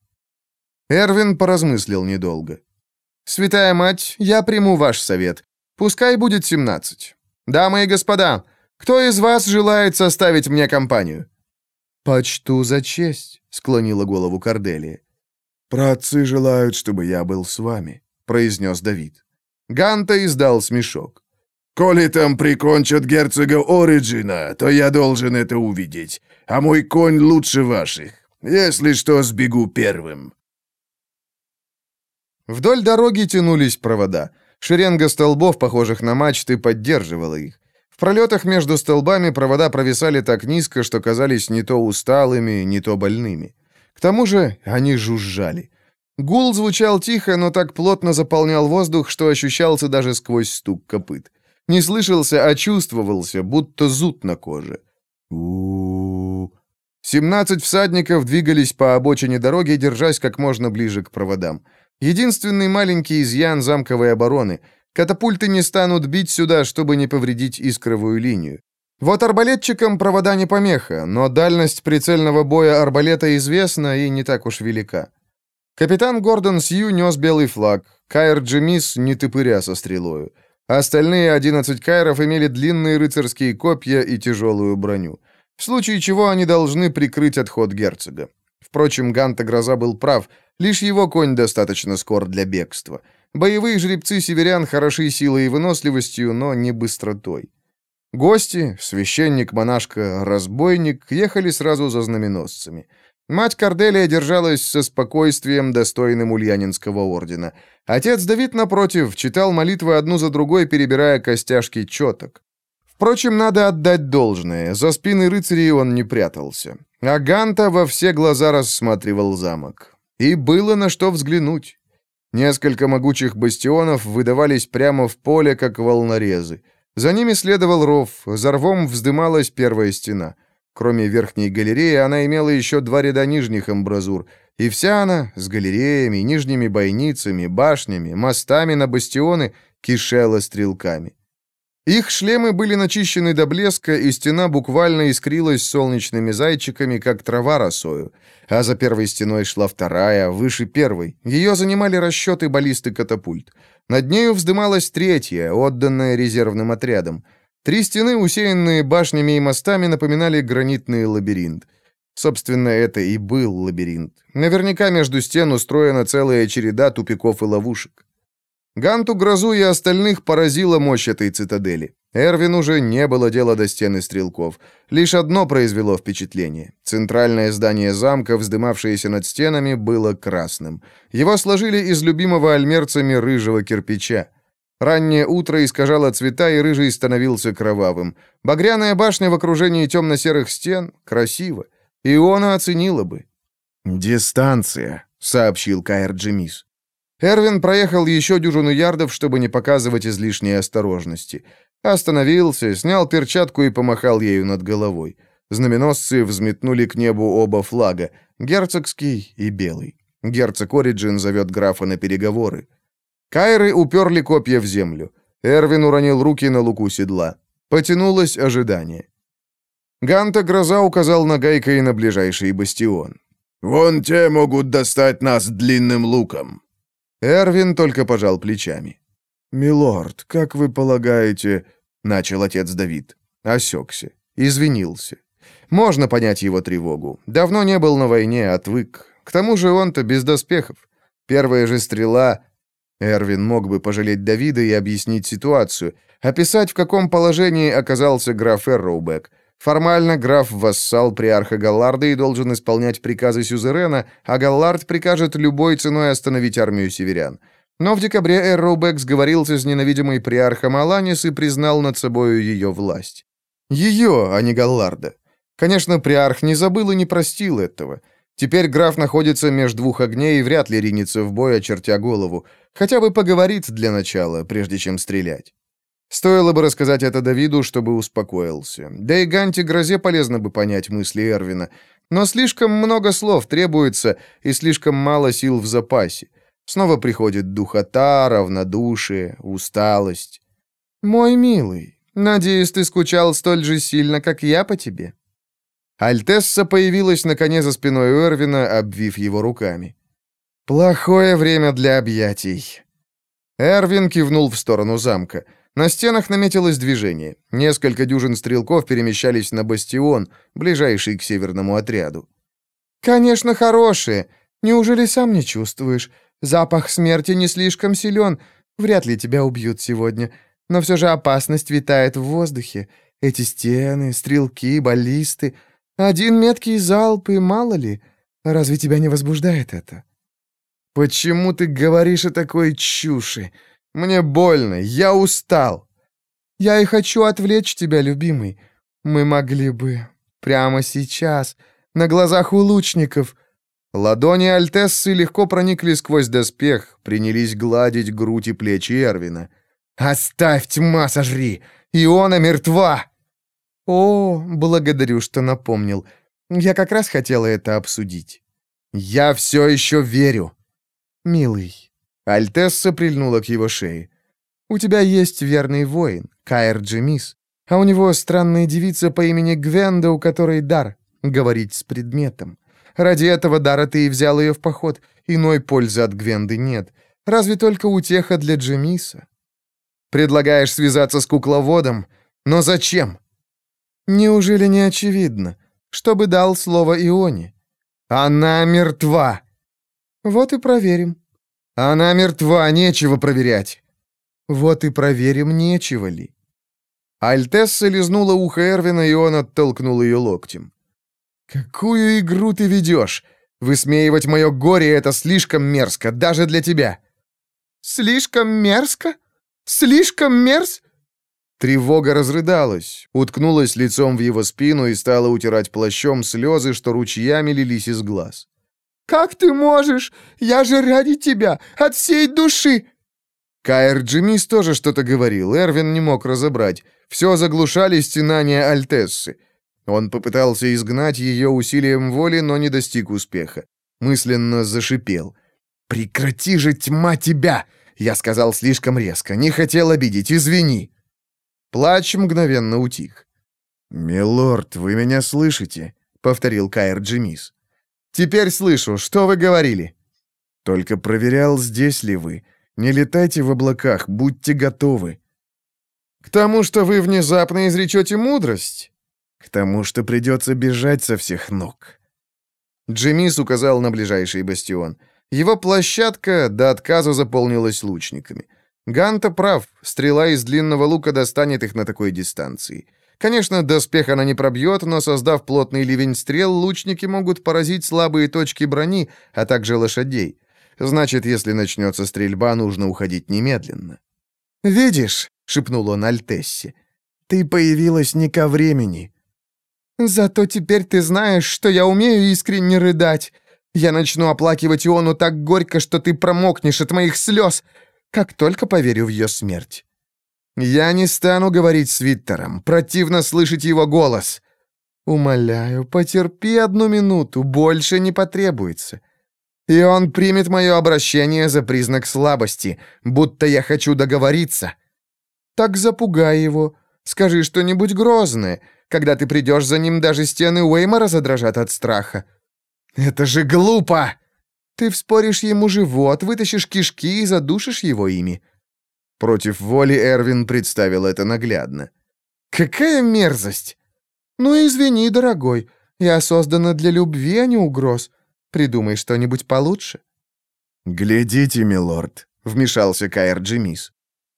Эрвин поразмыслил недолго. «Святая мать, я приму ваш совет. Пускай будет семнадцать. Дамы и господа, кто из вас желает составить мне компанию?» «Почту за честь», — склонила голову Корделия. «Праотцы желают, чтобы я был с вами», — произнес Давид. Ганта издал смешок. «Коли там прикончат герцога Ориджина, то я должен это увидеть, а мой конь лучше ваших. Если что, сбегу первым». Вдоль дороги тянулись провода. Шеренга столбов, похожих на мачты, поддерживала их. В пролетах между столбами провода провисали так низко, что казались не то усталыми, не то больными. К тому же они жужжали. Гул звучал тихо, но так плотно заполнял воздух, что ощущался даже сквозь стук копыт. Не слышался, а чувствовался, будто зуд на коже. у Семнадцать всадников двигались по обочине дороги, держась как можно ближе к проводам. Единственный маленький изъян замковой обороны. Катапульты не станут бить сюда, чтобы не повредить искровую линию. Вот арбалетчикам провода не помеха, но дальность прицельного боя арбалета известна и не так уж велика. Капитан Гордон Сью нес белый флаг, Кайр Джемис не тыпыря со стрелою. Остальные 11 кайров имели длинные рыцарские копья и тяжелую броню, в случае чего они должны прикрыть отход герцога. Впрочем, Ганта Гроза был прав, лишь его конь достаточно скор для бегства. Боевые жеребцы северян хороши силой и выносливостью, но не быстротой. Гости, священник, монашка, разбойник ехали сразу за знаменосцами. Мать Корделия держалась со спокойствием, достойным Ульянинского ордена. Отец Давид, напротив, читал молитвы одну за другой, перебирая костяшки четок. Впрочем, надо отдать должное, за спины рыцарей он не прятался. А Ганта во все глаза рассматривал замок. И было на что взглянуть. Несколько могучих бастионов выдавались прямо в поле, как волнорезы. За ними следовал ров, за рвом вздымалась первая стена — Кроме верхней галереи, она имела еще два ряда нижних амбразур, и вся она, с галереями, нижними бойницами, башнями, мостами на бастионы, кишела стрелками. Их шлемы были начищены до блеска, и стена буквально искрилась солнечными зайчиками, как трава росою. А за первой стеной шла вторая, выше первой. Ее занимали расчеты баллисты катапульт. Над нею вздымалась третья, отданная резервным отрядом. Три стены, усеянные башнями и мостами, напоминали гранитный лабиринт. Собственно, это и был лабиринт. Наверняка между стен устроена целая череда тупиков и ловушек. Ганту, Грозу и остальных поразила мощь этой цитадели. Эрвин уже не было дела до стены стрелков. Лишь одно произвело впечатление. Центральное здание замка, вздымавшееся над стенами, было красным. Его сложили из любимого альмерцами рыжего кирпича. Раннее утро искажало цвета, и рыжий становился кровавым. Багряная башня в окружении темно-серых стен — красиво. Иона оценила бы. «Дистанция», — сообщил Каэр Джемис. Эрвин проехал еще дюжину ярдов, чтобы не показывать излишней осторожности. Остановился, снял перчатку и помахал ею над головой. Знаменосцы взметнули к небу оба флага — герцогский и белый. Герцог Ориджин зовет графа на переговоры. Кайры уперли копья в землю. Эрвин уронил руки на луку седла. Потянулось ожидание. Ганта Гроза указал нагайкой на ближайший бастион. «Вон те могут достать нас длинным луком». Эрвин только пожал плечами. «Милорд, как вы полагаете...» — начал отец Давид. Осекся. Извинился. Можно понять его тревогу. Давно не был на войне, отвык. К тому же он-то без доспехов. Первая же стрела Эрвин мог бы пожалеть Давида и объяснить ситуацию, описать, в каком положении оказался граф Эрроубек. Формально граф вассал приарха Галларда и должен исполнять приказы Сюзерена, а Галлард прикажет любой ценой остановить армию северян. Но в декабре Эрроубек сговорился с ненавидимой приархом Аланис и признал над собою ее власть. Ее, а не Галларда. Конечно, приарх не забыл и не простил этого. Теперь граф находится между двух огней и вряд ли ринется в бой, очертя голову. Хотя бы поговорит для начала, прежде чем стрелять. Стоило бы рассказать это Давиду, чтобы успокоился. Да и Ганте Грозе полезно бы понять мысли Эрвина. Но слишком много слов требуется и слишком мало сил в запасе. Снова приходит духота, равнодушие, усталость. «Мой милый, надеюсь, ты скучал столь же сильно, как я по тебе?» Альтесса появилась на коне за спиной Эрвина, обвив его руками. «Плохое время для объятий». Эрвин кивнул в сторону замка. На стенах наметилось движение. Несколько дюжин стрелков перемещались на бастион, ближайший к северному отряду. «Конечно, хорошие. Неужели сам не чувствуешь? Запах смерти не слишком силен. Вряд ли тебя убьют сегодня. Но все же опасность витает в воздухе. Эти стены, стрелки, баллисты. Один меткий залп, и мало ли. Разве тебя не возбуждает это? Почему ты говоришь о такой чуши? Мне больно, я устал. Я и хочу отвлечь тебя, любимый. Мы могли бы прямо сейчас, на глазах у лучников. Ладони Альтессы легко проникли сквозь доспех, принялись гладить грудь и плечи Эрвина. «Оставь, тьма, сожри! Иона мертва!» «О, благодарю, что напомнил. Я как раз хотела это обсудить». «Я все еще верю». «Милый». Альтесса прильнула к его шее. «У тебя есть верный воин, Каэр Джемис, а у него странная девица по имени Гвенда, у которой дар — говорить с предметом. Ради этого дара ты и взял ее в поход. Иной пользы от Гвенды нет. Разве только утеха для Джемиса. Предлагаешь связаться с кукловодом? Но зачем? Неужели не очевидно? Чтобы дал слово Ионе. Она мертва. Вот и проверим. Она мертва, нечего проверять. Вот и проверим, нечего ли. Альтесса лизнула ухо Эрвина, и он оттолкнул ее локтем. «Какую игру ты ведешь? Высмеивать мое горе — это слишком мерзко, даже для тебя». «Слишком мерзко? Слишком мерз...» Тревога разрыдалась, уткнулась лицом в его спину и стала утирать плащом слезы, что ручьями лились из глаз. «Как ты можешь? Я же ради тебя, от всей души!» Каэр Джимис тоже что-то говорил, Эрвин не мог разобрать. Все заглушали стенания Альтессы. Он попытался изгнать ее усилием воли, но не достиг успеха. Мысленно зашипел. «Прекрати же, тьма, тебя!» Я сказал слишком резко. Не хотел обидеть, извини. Плач мгновенно утих. «Милорд, вы меня слышите?» — повторил Каэр Джимис. «Теперь слышу. Что вы говорили?» «Только проверял, здесь ли вы. Не летайте в облаках, будьте готовы». «К тому, что вы внезапно изречете мудрость?» «К тому, что придется бежать со всех ног». Джимис указал на ближайший бастион. Его площадка до отказа заполнилась лучниками. Ганта прав, стрела из длинного лука достанет их на такой дистанции. Конечно, доспех она не пробьет, но создав плотный ливень стрел, лучники могут поразить слабые точки брони, а также лошадей. Значит, если начнется стрельба, нужно уходить немедленно. «Видишь», — шепнул он Альтессе, — «ты появилась не ко времени». «Зато теперь ты знаешь, что я умею искренне рыдать. Я начну оплакивать Иону так горько, что ты промокнешь от моих слез, как только поверю в ее смерть. Я не стану говорить с Виттером, противно слышать его голос. Умоляю, потерпи одну минуту, больше не потребуется. И он примет мое обращение за признак слабости, будто я хочу договориться. Так запугай его, скажи что-нибудь грозное. Когда ты придешь за ним, даже стены Уэймора задрожат от страха. Это же глупо! Ты вспоришь ему живот, вытащишь кишки и задушишь его ими». Против воли Эрвин представил это наглядно. «Какая мерзость!» «Ну, извини, дорогой, я создана для любви, а не угроз. Придумай что-нибудь получше». «Глядите, милорд», — вмешался Каэр Джимис.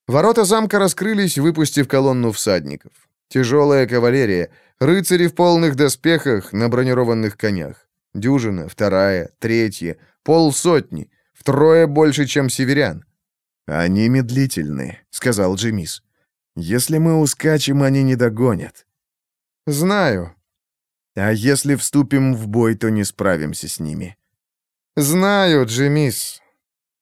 Ворота замка раскрылись, выпустив колонну всадников. Тяжелая кавалерия, рыцари в полных доспехах на бронированных конях. Дюжина, вторая, третья, Полсотни. Втрое больше, чем северян. «Они медлительны», — сказал Джимис. «Если мы ускачем, они не догонят». «Знаю». «А если вступим в бой, то не справимся с ними». «Знаю, Джимис».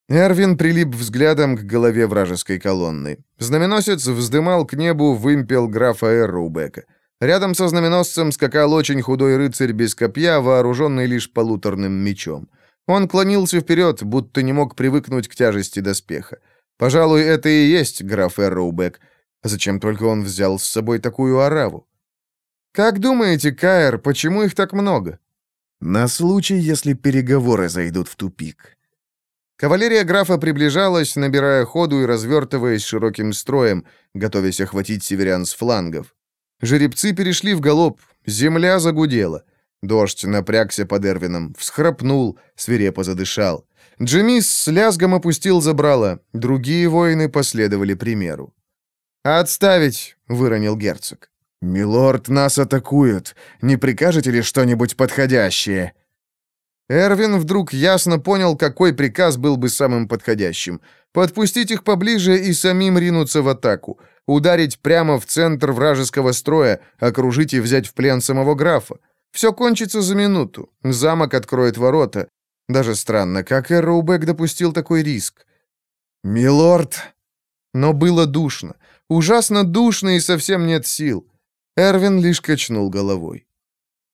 Эрвин прилип взглядом к голове вражеской колонны. Знаменосец вздымал к небу вымпел графа Эррубека. Рядом со знаменосцем скакал очень худой рыцарь без копья, вооруженный лишь полуторным мечом. Он клонился вперед, будто не мог привыкнуть к тяжести доспеха. Пожалуй, это и есть граф Эрроубек. Зачем только он взял с собой такую ораву? Как думаете, Каэр, почему их так много? На случай, если переговоры зайдут в тупик. Кавалерия графа приближалась, набирая ходу и развертываясь широким строем, готовясь охватить северян с флангов. Жеребцы перешли в галоп, земля загудела — Дождь напрягся под Эрвином, всхрапнул, свирепо задышал. Джимис с лязгом опустил забрало, другие воины последовали примеру. «Отставить!» — выронил герцог. «Милорд, нас атакуют. Не прикажете ли что-нибудь подходящее?» Эрвин вдруг ясно понял, какой приказ был бы самым подходящим. Подпустить их поближе и самим ринуться в атаку. Ударить прямо в центр вражеского строя, окружить и взять в плен самого графа. Все кончится за минуту. Замок откроет ворота. Даже странно, как Эрроубек допустил такой риск. «Милорд!» Но было душно. Ужасно душно и совсем нет сил. Эрвин лишь качнул головой.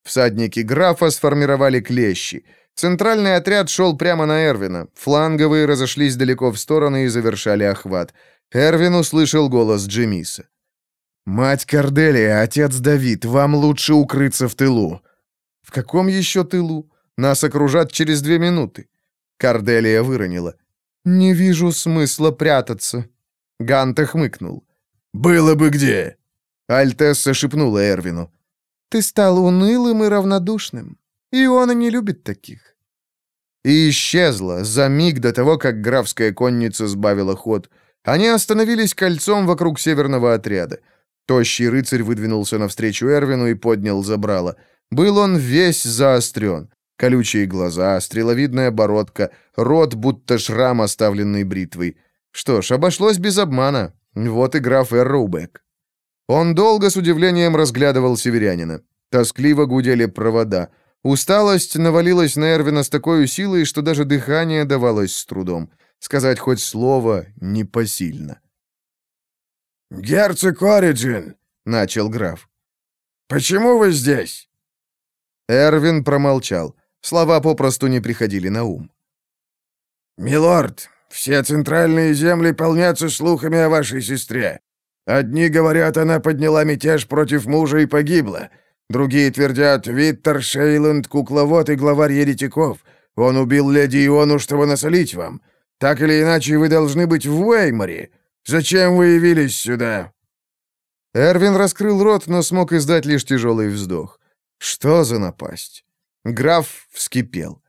Всадники графа сформировали клещи. Центральный отряд шел прямо на Эрвина. Фланговые разошлись далеко в стороны и завершали охват. Эрвин услышал голос Джемиса. «Мать Корделия, отец Давид, вам лучше укрыться в тылу». «В каком еще тылу? Нас окружат через две минуты». Корделия выронила. «Не вижу смысла прятаться». Ганта хмыкнул. «Было бы где!» Альтесса шепнула Эрвину. «Ты стал унылым и равнодушным. Иона не любит таких». И исчезла за миг до того, как графская конница сбавила ход. Они остановились кольцом вокруг северного отряда. Тощий рыцарь выдвинулся навстречу Эрвину и поднял забрало. Был он весь заострен. Колючие глаза, стреловидная бородка, рот, будто шрам, оставленный бритвой. Что ж, обошлось без обмана. Вот и граф Эрроубек. Он долго с удивлением разглядывал северянина. Тоскливо гудели провода. Усталость навалилась на Эрвина с такой силой, что даже дыхание давалось с трудом. Сказать хоть слово непосильно. «Герцог Ориджин!» — начал граф. «Почему вы здесь?» Эрвин промолчал. Слова попросту не приходили на ум. «Милорд, все центральные земли полнятся слухами о вашей сестре. Одни говорят, она подняла мятеж против мужа и погибла. Другие твердят, Виттер Шейланд — кукловод и главарь еретиков. Он убил леди Иону, чтобы насолить вам. Так или иначе, вы должны быть в Уэйморе. Зачем вы явились сюда?» Эрвин раскрыл рот, но смог издать лишь тяжелый вздох. «Что за напасть?» Граф вскипел.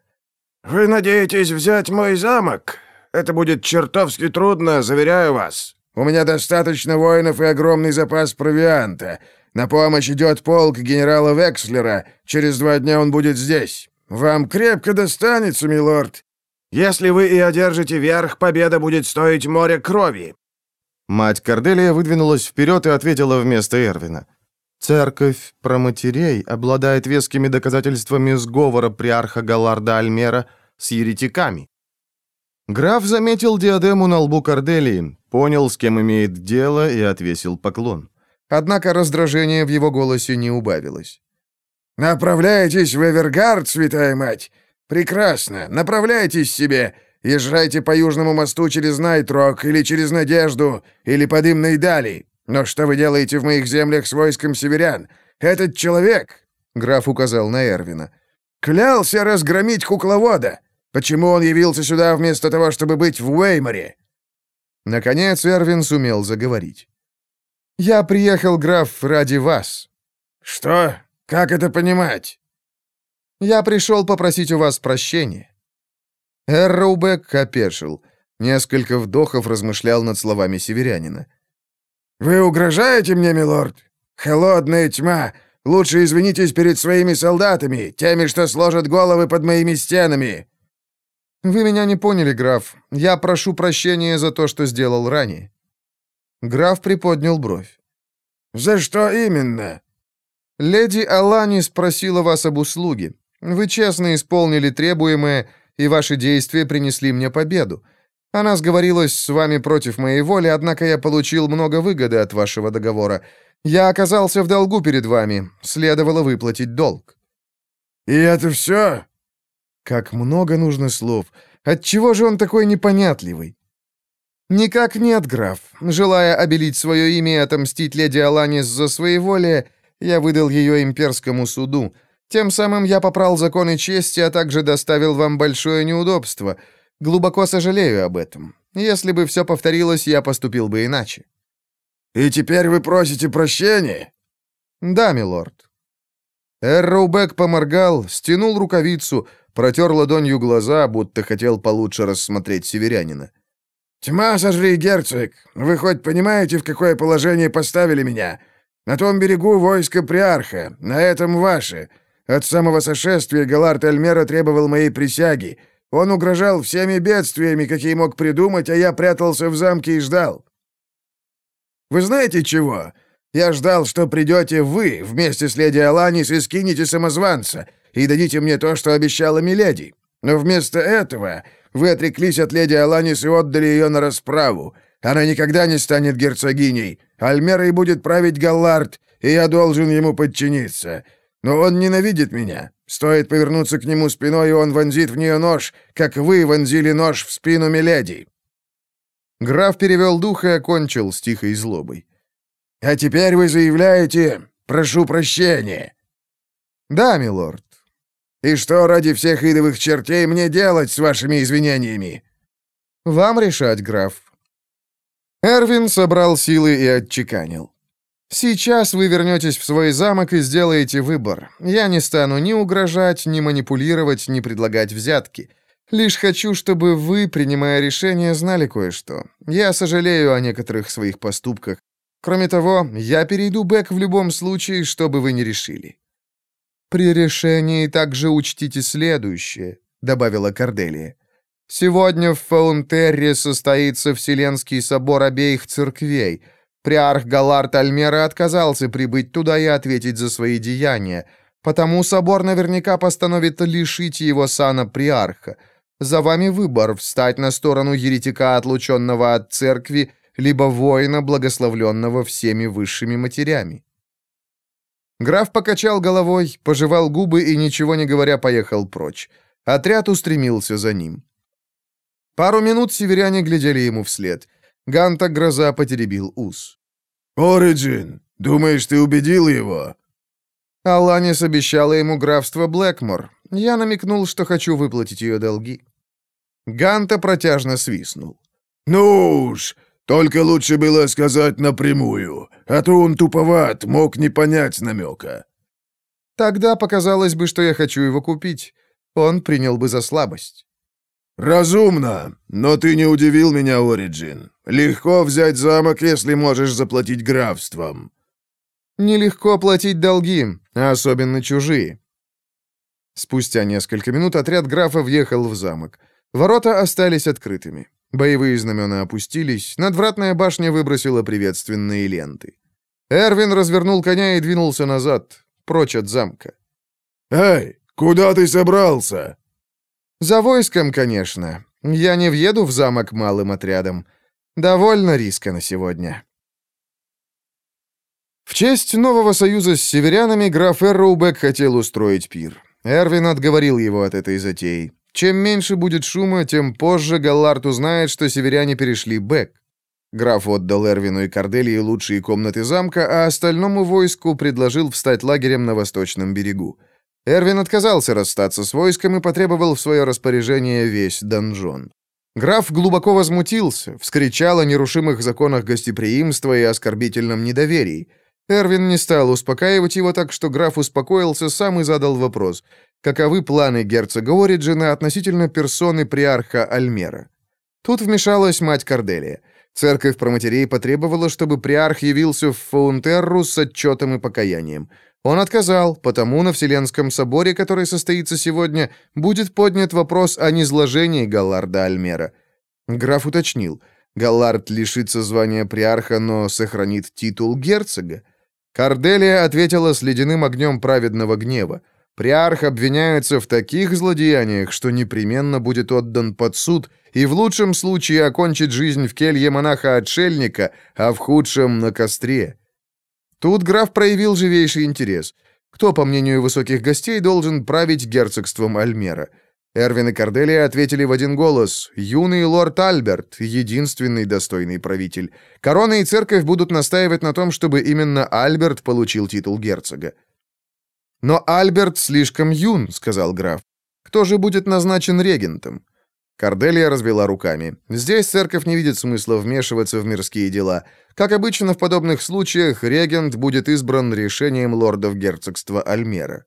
«Вы надеетесь взять мой замок? Это будет чертовски трудно, заверяю вас. У меня достаточно воинов и огромный запас провианта. На помощь идет полк генерала Векслера. Через два дня он будет здесь. Вам крепко достанется, милорд. Если вы и одержите верх, победа будет стоить море крови». Мать Корделия выдвинулась вперед и ответила вместо Эрвина. «Церковь про матерей обладает вескими доказательствами сговора приарха Галарда Альмера с еретиками. Граф заметил диадему на лбу Корделии, понял, с кем имеет дело, и отвесил поклон. Однако раздражение в его голосе не убавилось. «Направляетесь в Эвергард, святая мать? Прекрасно, направляйтесь себе. Езжайте по Южному мосту через Найтрок, или через Надежду, или по Дымной Дали. Но что вы делаете в моих землях с войском северян? Этот человек...» Граф указал на Эрвина. «Клялся разгромить кукловода. Почему он явился сюда вместо того, чтобы быть в Уэйморе?» Наконец Эрвин сумел заговорить. «Я приехал, граф, ради вас». «Что? Как это понимать?» «Я пришел попросить у вас прощения». Эрроубек опешил. Несколько вдохов размышлял над словами северянина. «Вы угрожаете мне, милорд? Холодная тьма. Лучше извинитесь перед своими солдатами, теми, что сложат головы под моими стенами. «Вы меня не поняли, граф. Я прошу прощения за то, что сделал ранее». Граф приподнял бровь. «За что именно?» «Леди Алани спросила вас об услуге. Вы честно исполнили требуемое, и ваши действия принесли мне победу. Она сговорилась с вами против моей воли, однако я получил много выгоды от вашего договора. Я оказался в долгу перед вами. Следовало выплатить долг». «И это все?» Как много нужно слов. Отчего же он такой непонятливый? Никак нет, граф. Желая обелить свое имя и отомстить леди Аланис за своеволие, я выдал ее имперскому суду. Тем самым я попрал законы чести, а также доставил вам большое неудобство. Глубоко сожалею об этом. Если бы все повторилось, я поступил бы иначе. И теперь вы просите прощения? Да, милорд. Эрроубек поморгал, стянул рукавицу, протер ладонью глаза, будто хотел получше рассмотреть северянина. «Тьма сожри, герцог! Вы хоть понимаете, в какое положение поставили меня? На том берегу войско Приарха, на этом ваше. От самого сошествия Галард Альмера требовал моей присяги. Он угрожал всеми бедствиями, какие мог придумать, а я прятался в замке и ждал. Вы знаете чего? Я ждал, что придете вы вместе с леди Аланис и скинете самозванца, и дадите мне то, что обещала Миледи. Но вместо этого вы отреклись от леди Аланис и отдали ее на расправу. Она никогда не станет герцогиней. Альмерой будет править Галлард, и я должен ему подчиниться. Но он ненавидит меня. Стоит повернуться к нему спиной, и он вонзит в нее нож, как вы вонзили нож в спину Миледи». Граф перевел дух и окончил с тихой злобой. «А теперь вы заявляете, прошу прощения». «Да, милорд». «И что ради всех идовых чертей мне делать с вашими извинениями?» «Вам решать, граф». Эрвин собрал силы и отчеканил. Сейчас вы вернетесь в свой замок и сделаете выбор. Я не стану ни угрожать, ни манипулировать, ни предлагать взятки. Лишь хочу, чтобы вы, принимая решение, знали кое-что. Я сожалею о некоторых своих поступках. Кроме того, я перейду бэк в любом случае, что бы вы ни решили. При решении также учтите следующее, добавила Корделия. Сегодня в Фаунтерре состоится Вселенский собор обеих церквей — Приарх Галард Альмера отказался прибыть туда и ответить за свои деяния, потому собор наверняка постановит лишить его сана приарха. За вами выбор — встать на сторону еретика, отлученного от церкви, либо воина, благословленного всеми высшими матерями. Граф покачал головой, пожевал губы и, ничего не говоря, поехал прочь. Отряд устремился за ним. Пару минут северяне глядели ему вслед. Ганта Гроза потеребил ус. «Ориджин, думаешь, ты убедил его?» Аланис обещала ему графство Блэкмор. Я намекнул, что хочу выплатить ее долги. Ганта протяжно свистнул. «Ну уж, только лучше было сказать напрямую, а то он туповат, мог не понять намека». Тогда показалось бы, что я хочу его купить. Он принял бы за слабость. «Разумно, но ты не удивил меня, Ориджин. Легко взять замок, если можешь заплатить графством». «Нелегко платить долги, а особенно чужие». Спустя несколько минут отряд графа въехал в замок. Ворота остались открытыми. Боевые знамена опустились, надвратная башня выбросила приветственные ленты. Эрвин развернул коня и двинулся назад, прочь от замка. «Эй, куда ты собрался?» «За войском, конечно. Я не въеду в замок малым отрядом. Довольно риска на сегодня». В честь нового союза с северянами граф Эрроубек хотел устроить пир. Эрвин отговорил его от этой затеи. Чем меньше будет шума, тем позже Галлард узнает, что северяне перешли Бэк. Граф отдал Эрвину и Корделии лучшие комнаты замка, а остальному войску предложил встать лагерем на восточном берегу. Эрвин отказался расстаться с войском и потребовал в свое распоряжение весь донжон. Граф глубоко возмутился, вскричал о нерушимых законах гостеприимства и оскорбительном недоверии. Эрвин не стал успокаивать его так, что граф успокоился сам и задал вопрос, каковы планы герцога Ориджина относительно персоны приарха Альмера. Тут вмешалась мать Корделия. Церковь проматерей потребовала, чтобы приарх явился в Фаунтерру с отчетом и покаянием. Он отказал, потому на Вселенском соборе, который состоится сегодня, будет поднят вопрос о низложении Галларда Альмера. Граф уточнил. Галлард лишится звания приарха, но сохранит титул герцога. Карделия ответила с ледяным огнем праведного гнева. Приарх обвиняется в таких злодеяниях, что непременно будет отдан под суд и в лучшем случае окончит жизнь в келье монаха-отшельника, а в худшем — на костре. Тут граф проявил живейший интерес. Кто, по мнению высоких гостей, должен править герцогством Альмера? Эрвин и Корделия ответили в один голос. Юный лорд Альберт, единственный достойный правитель. Корона и церковь будут настаивать на том, чтобы именно Альберт получил титул герцога. «Но Альберт слишком юн», — сказал граф. «Кто же будет назначен регентом?» Корделия развела руками. Здесь церковь не видит смысла вмешиваться в мирские дела. Как обычно в подобных случаях, регент будет избран решением лордов герцогства Альмера.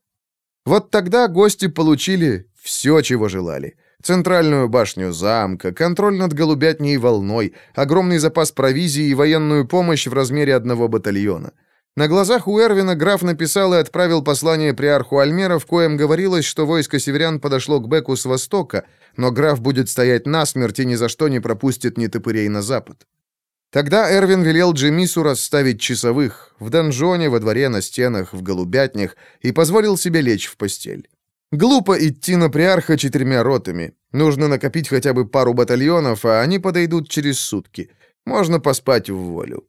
Вот тогда гости получили все, чего желали. Центральную башню замка, контроль над голубятней волной, огромный запас провизии и военную помощь в размере одного батальона. На глазах у Эрвина граф написал и отправил послание приарху Альмера, в коем говорилось, что войско северян подошло к Беку с востока, но граф будет стоять насмерть и ни за что не пропустит ни топырей на запад. Тогда Эрвин велел Джемису расставить часовых в донжоне, во дворе, на стенах, в голубятнях и позволил себе лечь в постель. Глупо идти на приарха четырьмя ротами. Нужно накопить хотя бы пару батальонов, а они подойдут через сутки. Можно поспать в волю.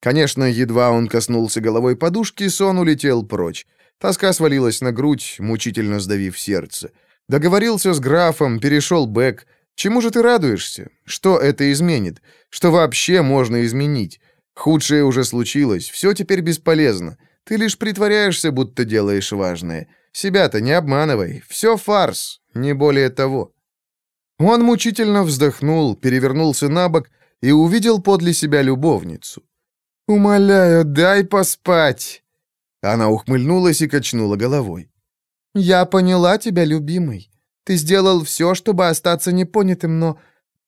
Конечно, едва он коснулся головой подушки, сон улетел прочь. Тоска свалилась на грудь, мучительно сдавив сердце. Договорился с графом, перешел бэк. Чему же ты радуешься? Что это изменит? Что вообще можно изменить? Худшее уже случилось, все теперь бесполезно. Ты лишь притворяешься, будто делаешь важное. Себя-то не обманывай, все фарс, не более того. Он мучительно вздохнул, перевернулся на бок и увидел подле себя любовницу. «Умоляю, дай поспать!» Она ухмыльнулась и качнула головой. «Я поняла тебя, любимый. Ты сделал все, чтобы остаться непонятым, но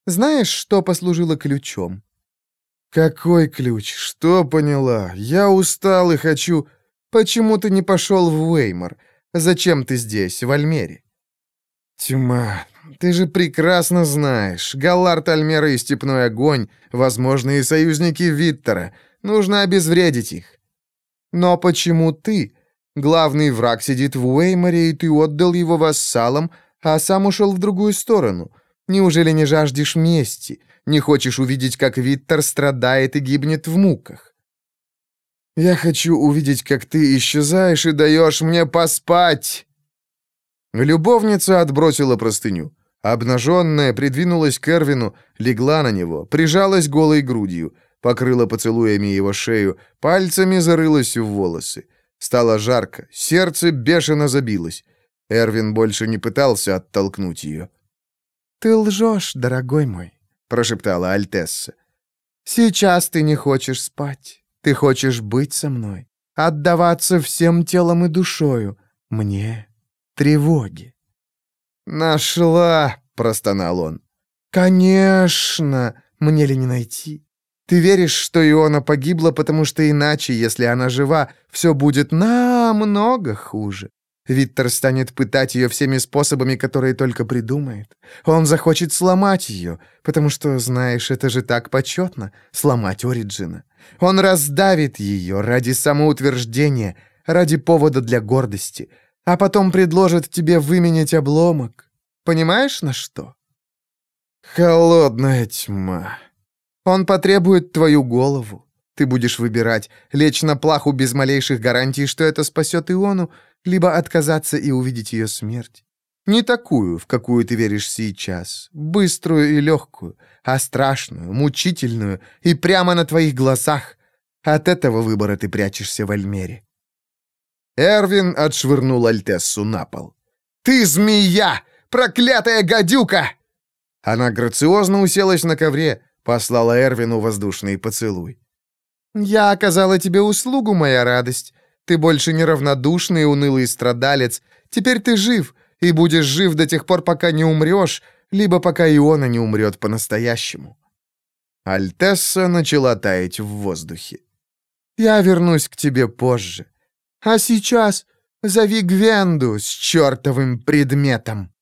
знаешь, что послужило ключом?» «Какой ключ? Что поняла? Я устал и хочу...» «Почему ты не пошел в Уэймор? Зачем ты здесь, в Альмере?» «Тьма, ты же прекрасно знаешь. Галлард Альмера и Степной Огонь — возможные союзники Виттера. Нужно обезвредить их. Но почему ты? Главный враг сидит в Уэйморе, и ты отдал его вассалам, а сам ушел в другую сторону. Неужели не жаждешь мести? Не хочешь увидеть, как Виттер страдает и гибнет в муках? Я хочу увидеть, как ты исчезаешь и даешь мне поспать!» Любовница отбросила простыню. Обнаженная придвинулась к Эрвину, легла на него, прижалась голой грудью — покрыла поцелуями его шею, пальцами зарылась в волосы. Стало жарко, сердце бешено забилось. Эрвин больше не пытался оттолкнуть ее. «Ты лжешь, дорогой мой», — прошептала Альтесса. «Сейчас ты не хочешь спать. Ты хочешь быть со мной, отдаваться всем телом и душою, мне, тревоги». «Нашла!» — простонал он. «Конечно! Мне ли не найти? Ты веришь, что Иона погибла, потому что иначе, если она жива, все будет намного хуже. Виттер станет пытать ее всеми способами, которые только придумает. Он захочет сломать ее, потому что, знаешь, это же так почетно — сломать Ориджина. Он раздавит ее ради самоутверждения, ради повода для гордости, а потом предложит тебе выменять обломок. Понимаешь, на что? Холодная тьма. Он потребует твою голову. Ты будешь выбирать, лечь на плаху без малейших гарантий, что это спасет Иону, либо отказаться и увидеть ее смерть. Не такую, в какую ты веришь сейчас, быструю и легкую, а страшную, мучительную и прямо на твоих глазах. От этого выбора ты прячешься в Альмере. Эрвин отшвырнул Альтессу на пол. «Ты змея! Проклятая гадюка!» Она грациозно уселась на ковре, Послала Эрвину воздушный поцелуй. «Я оказала тебе услугу, моя радость. Ты больше не равнодушный и унылый страдалец. Теперь ты жив, и будешь жив до тех пор, пока не умрешь, либо пока Иона не умрет по-настоящему». Альтесса начала таять в воздухе. «Я вернусь к тебе позже. А сейчас зови Гвенду с чертовым предметом».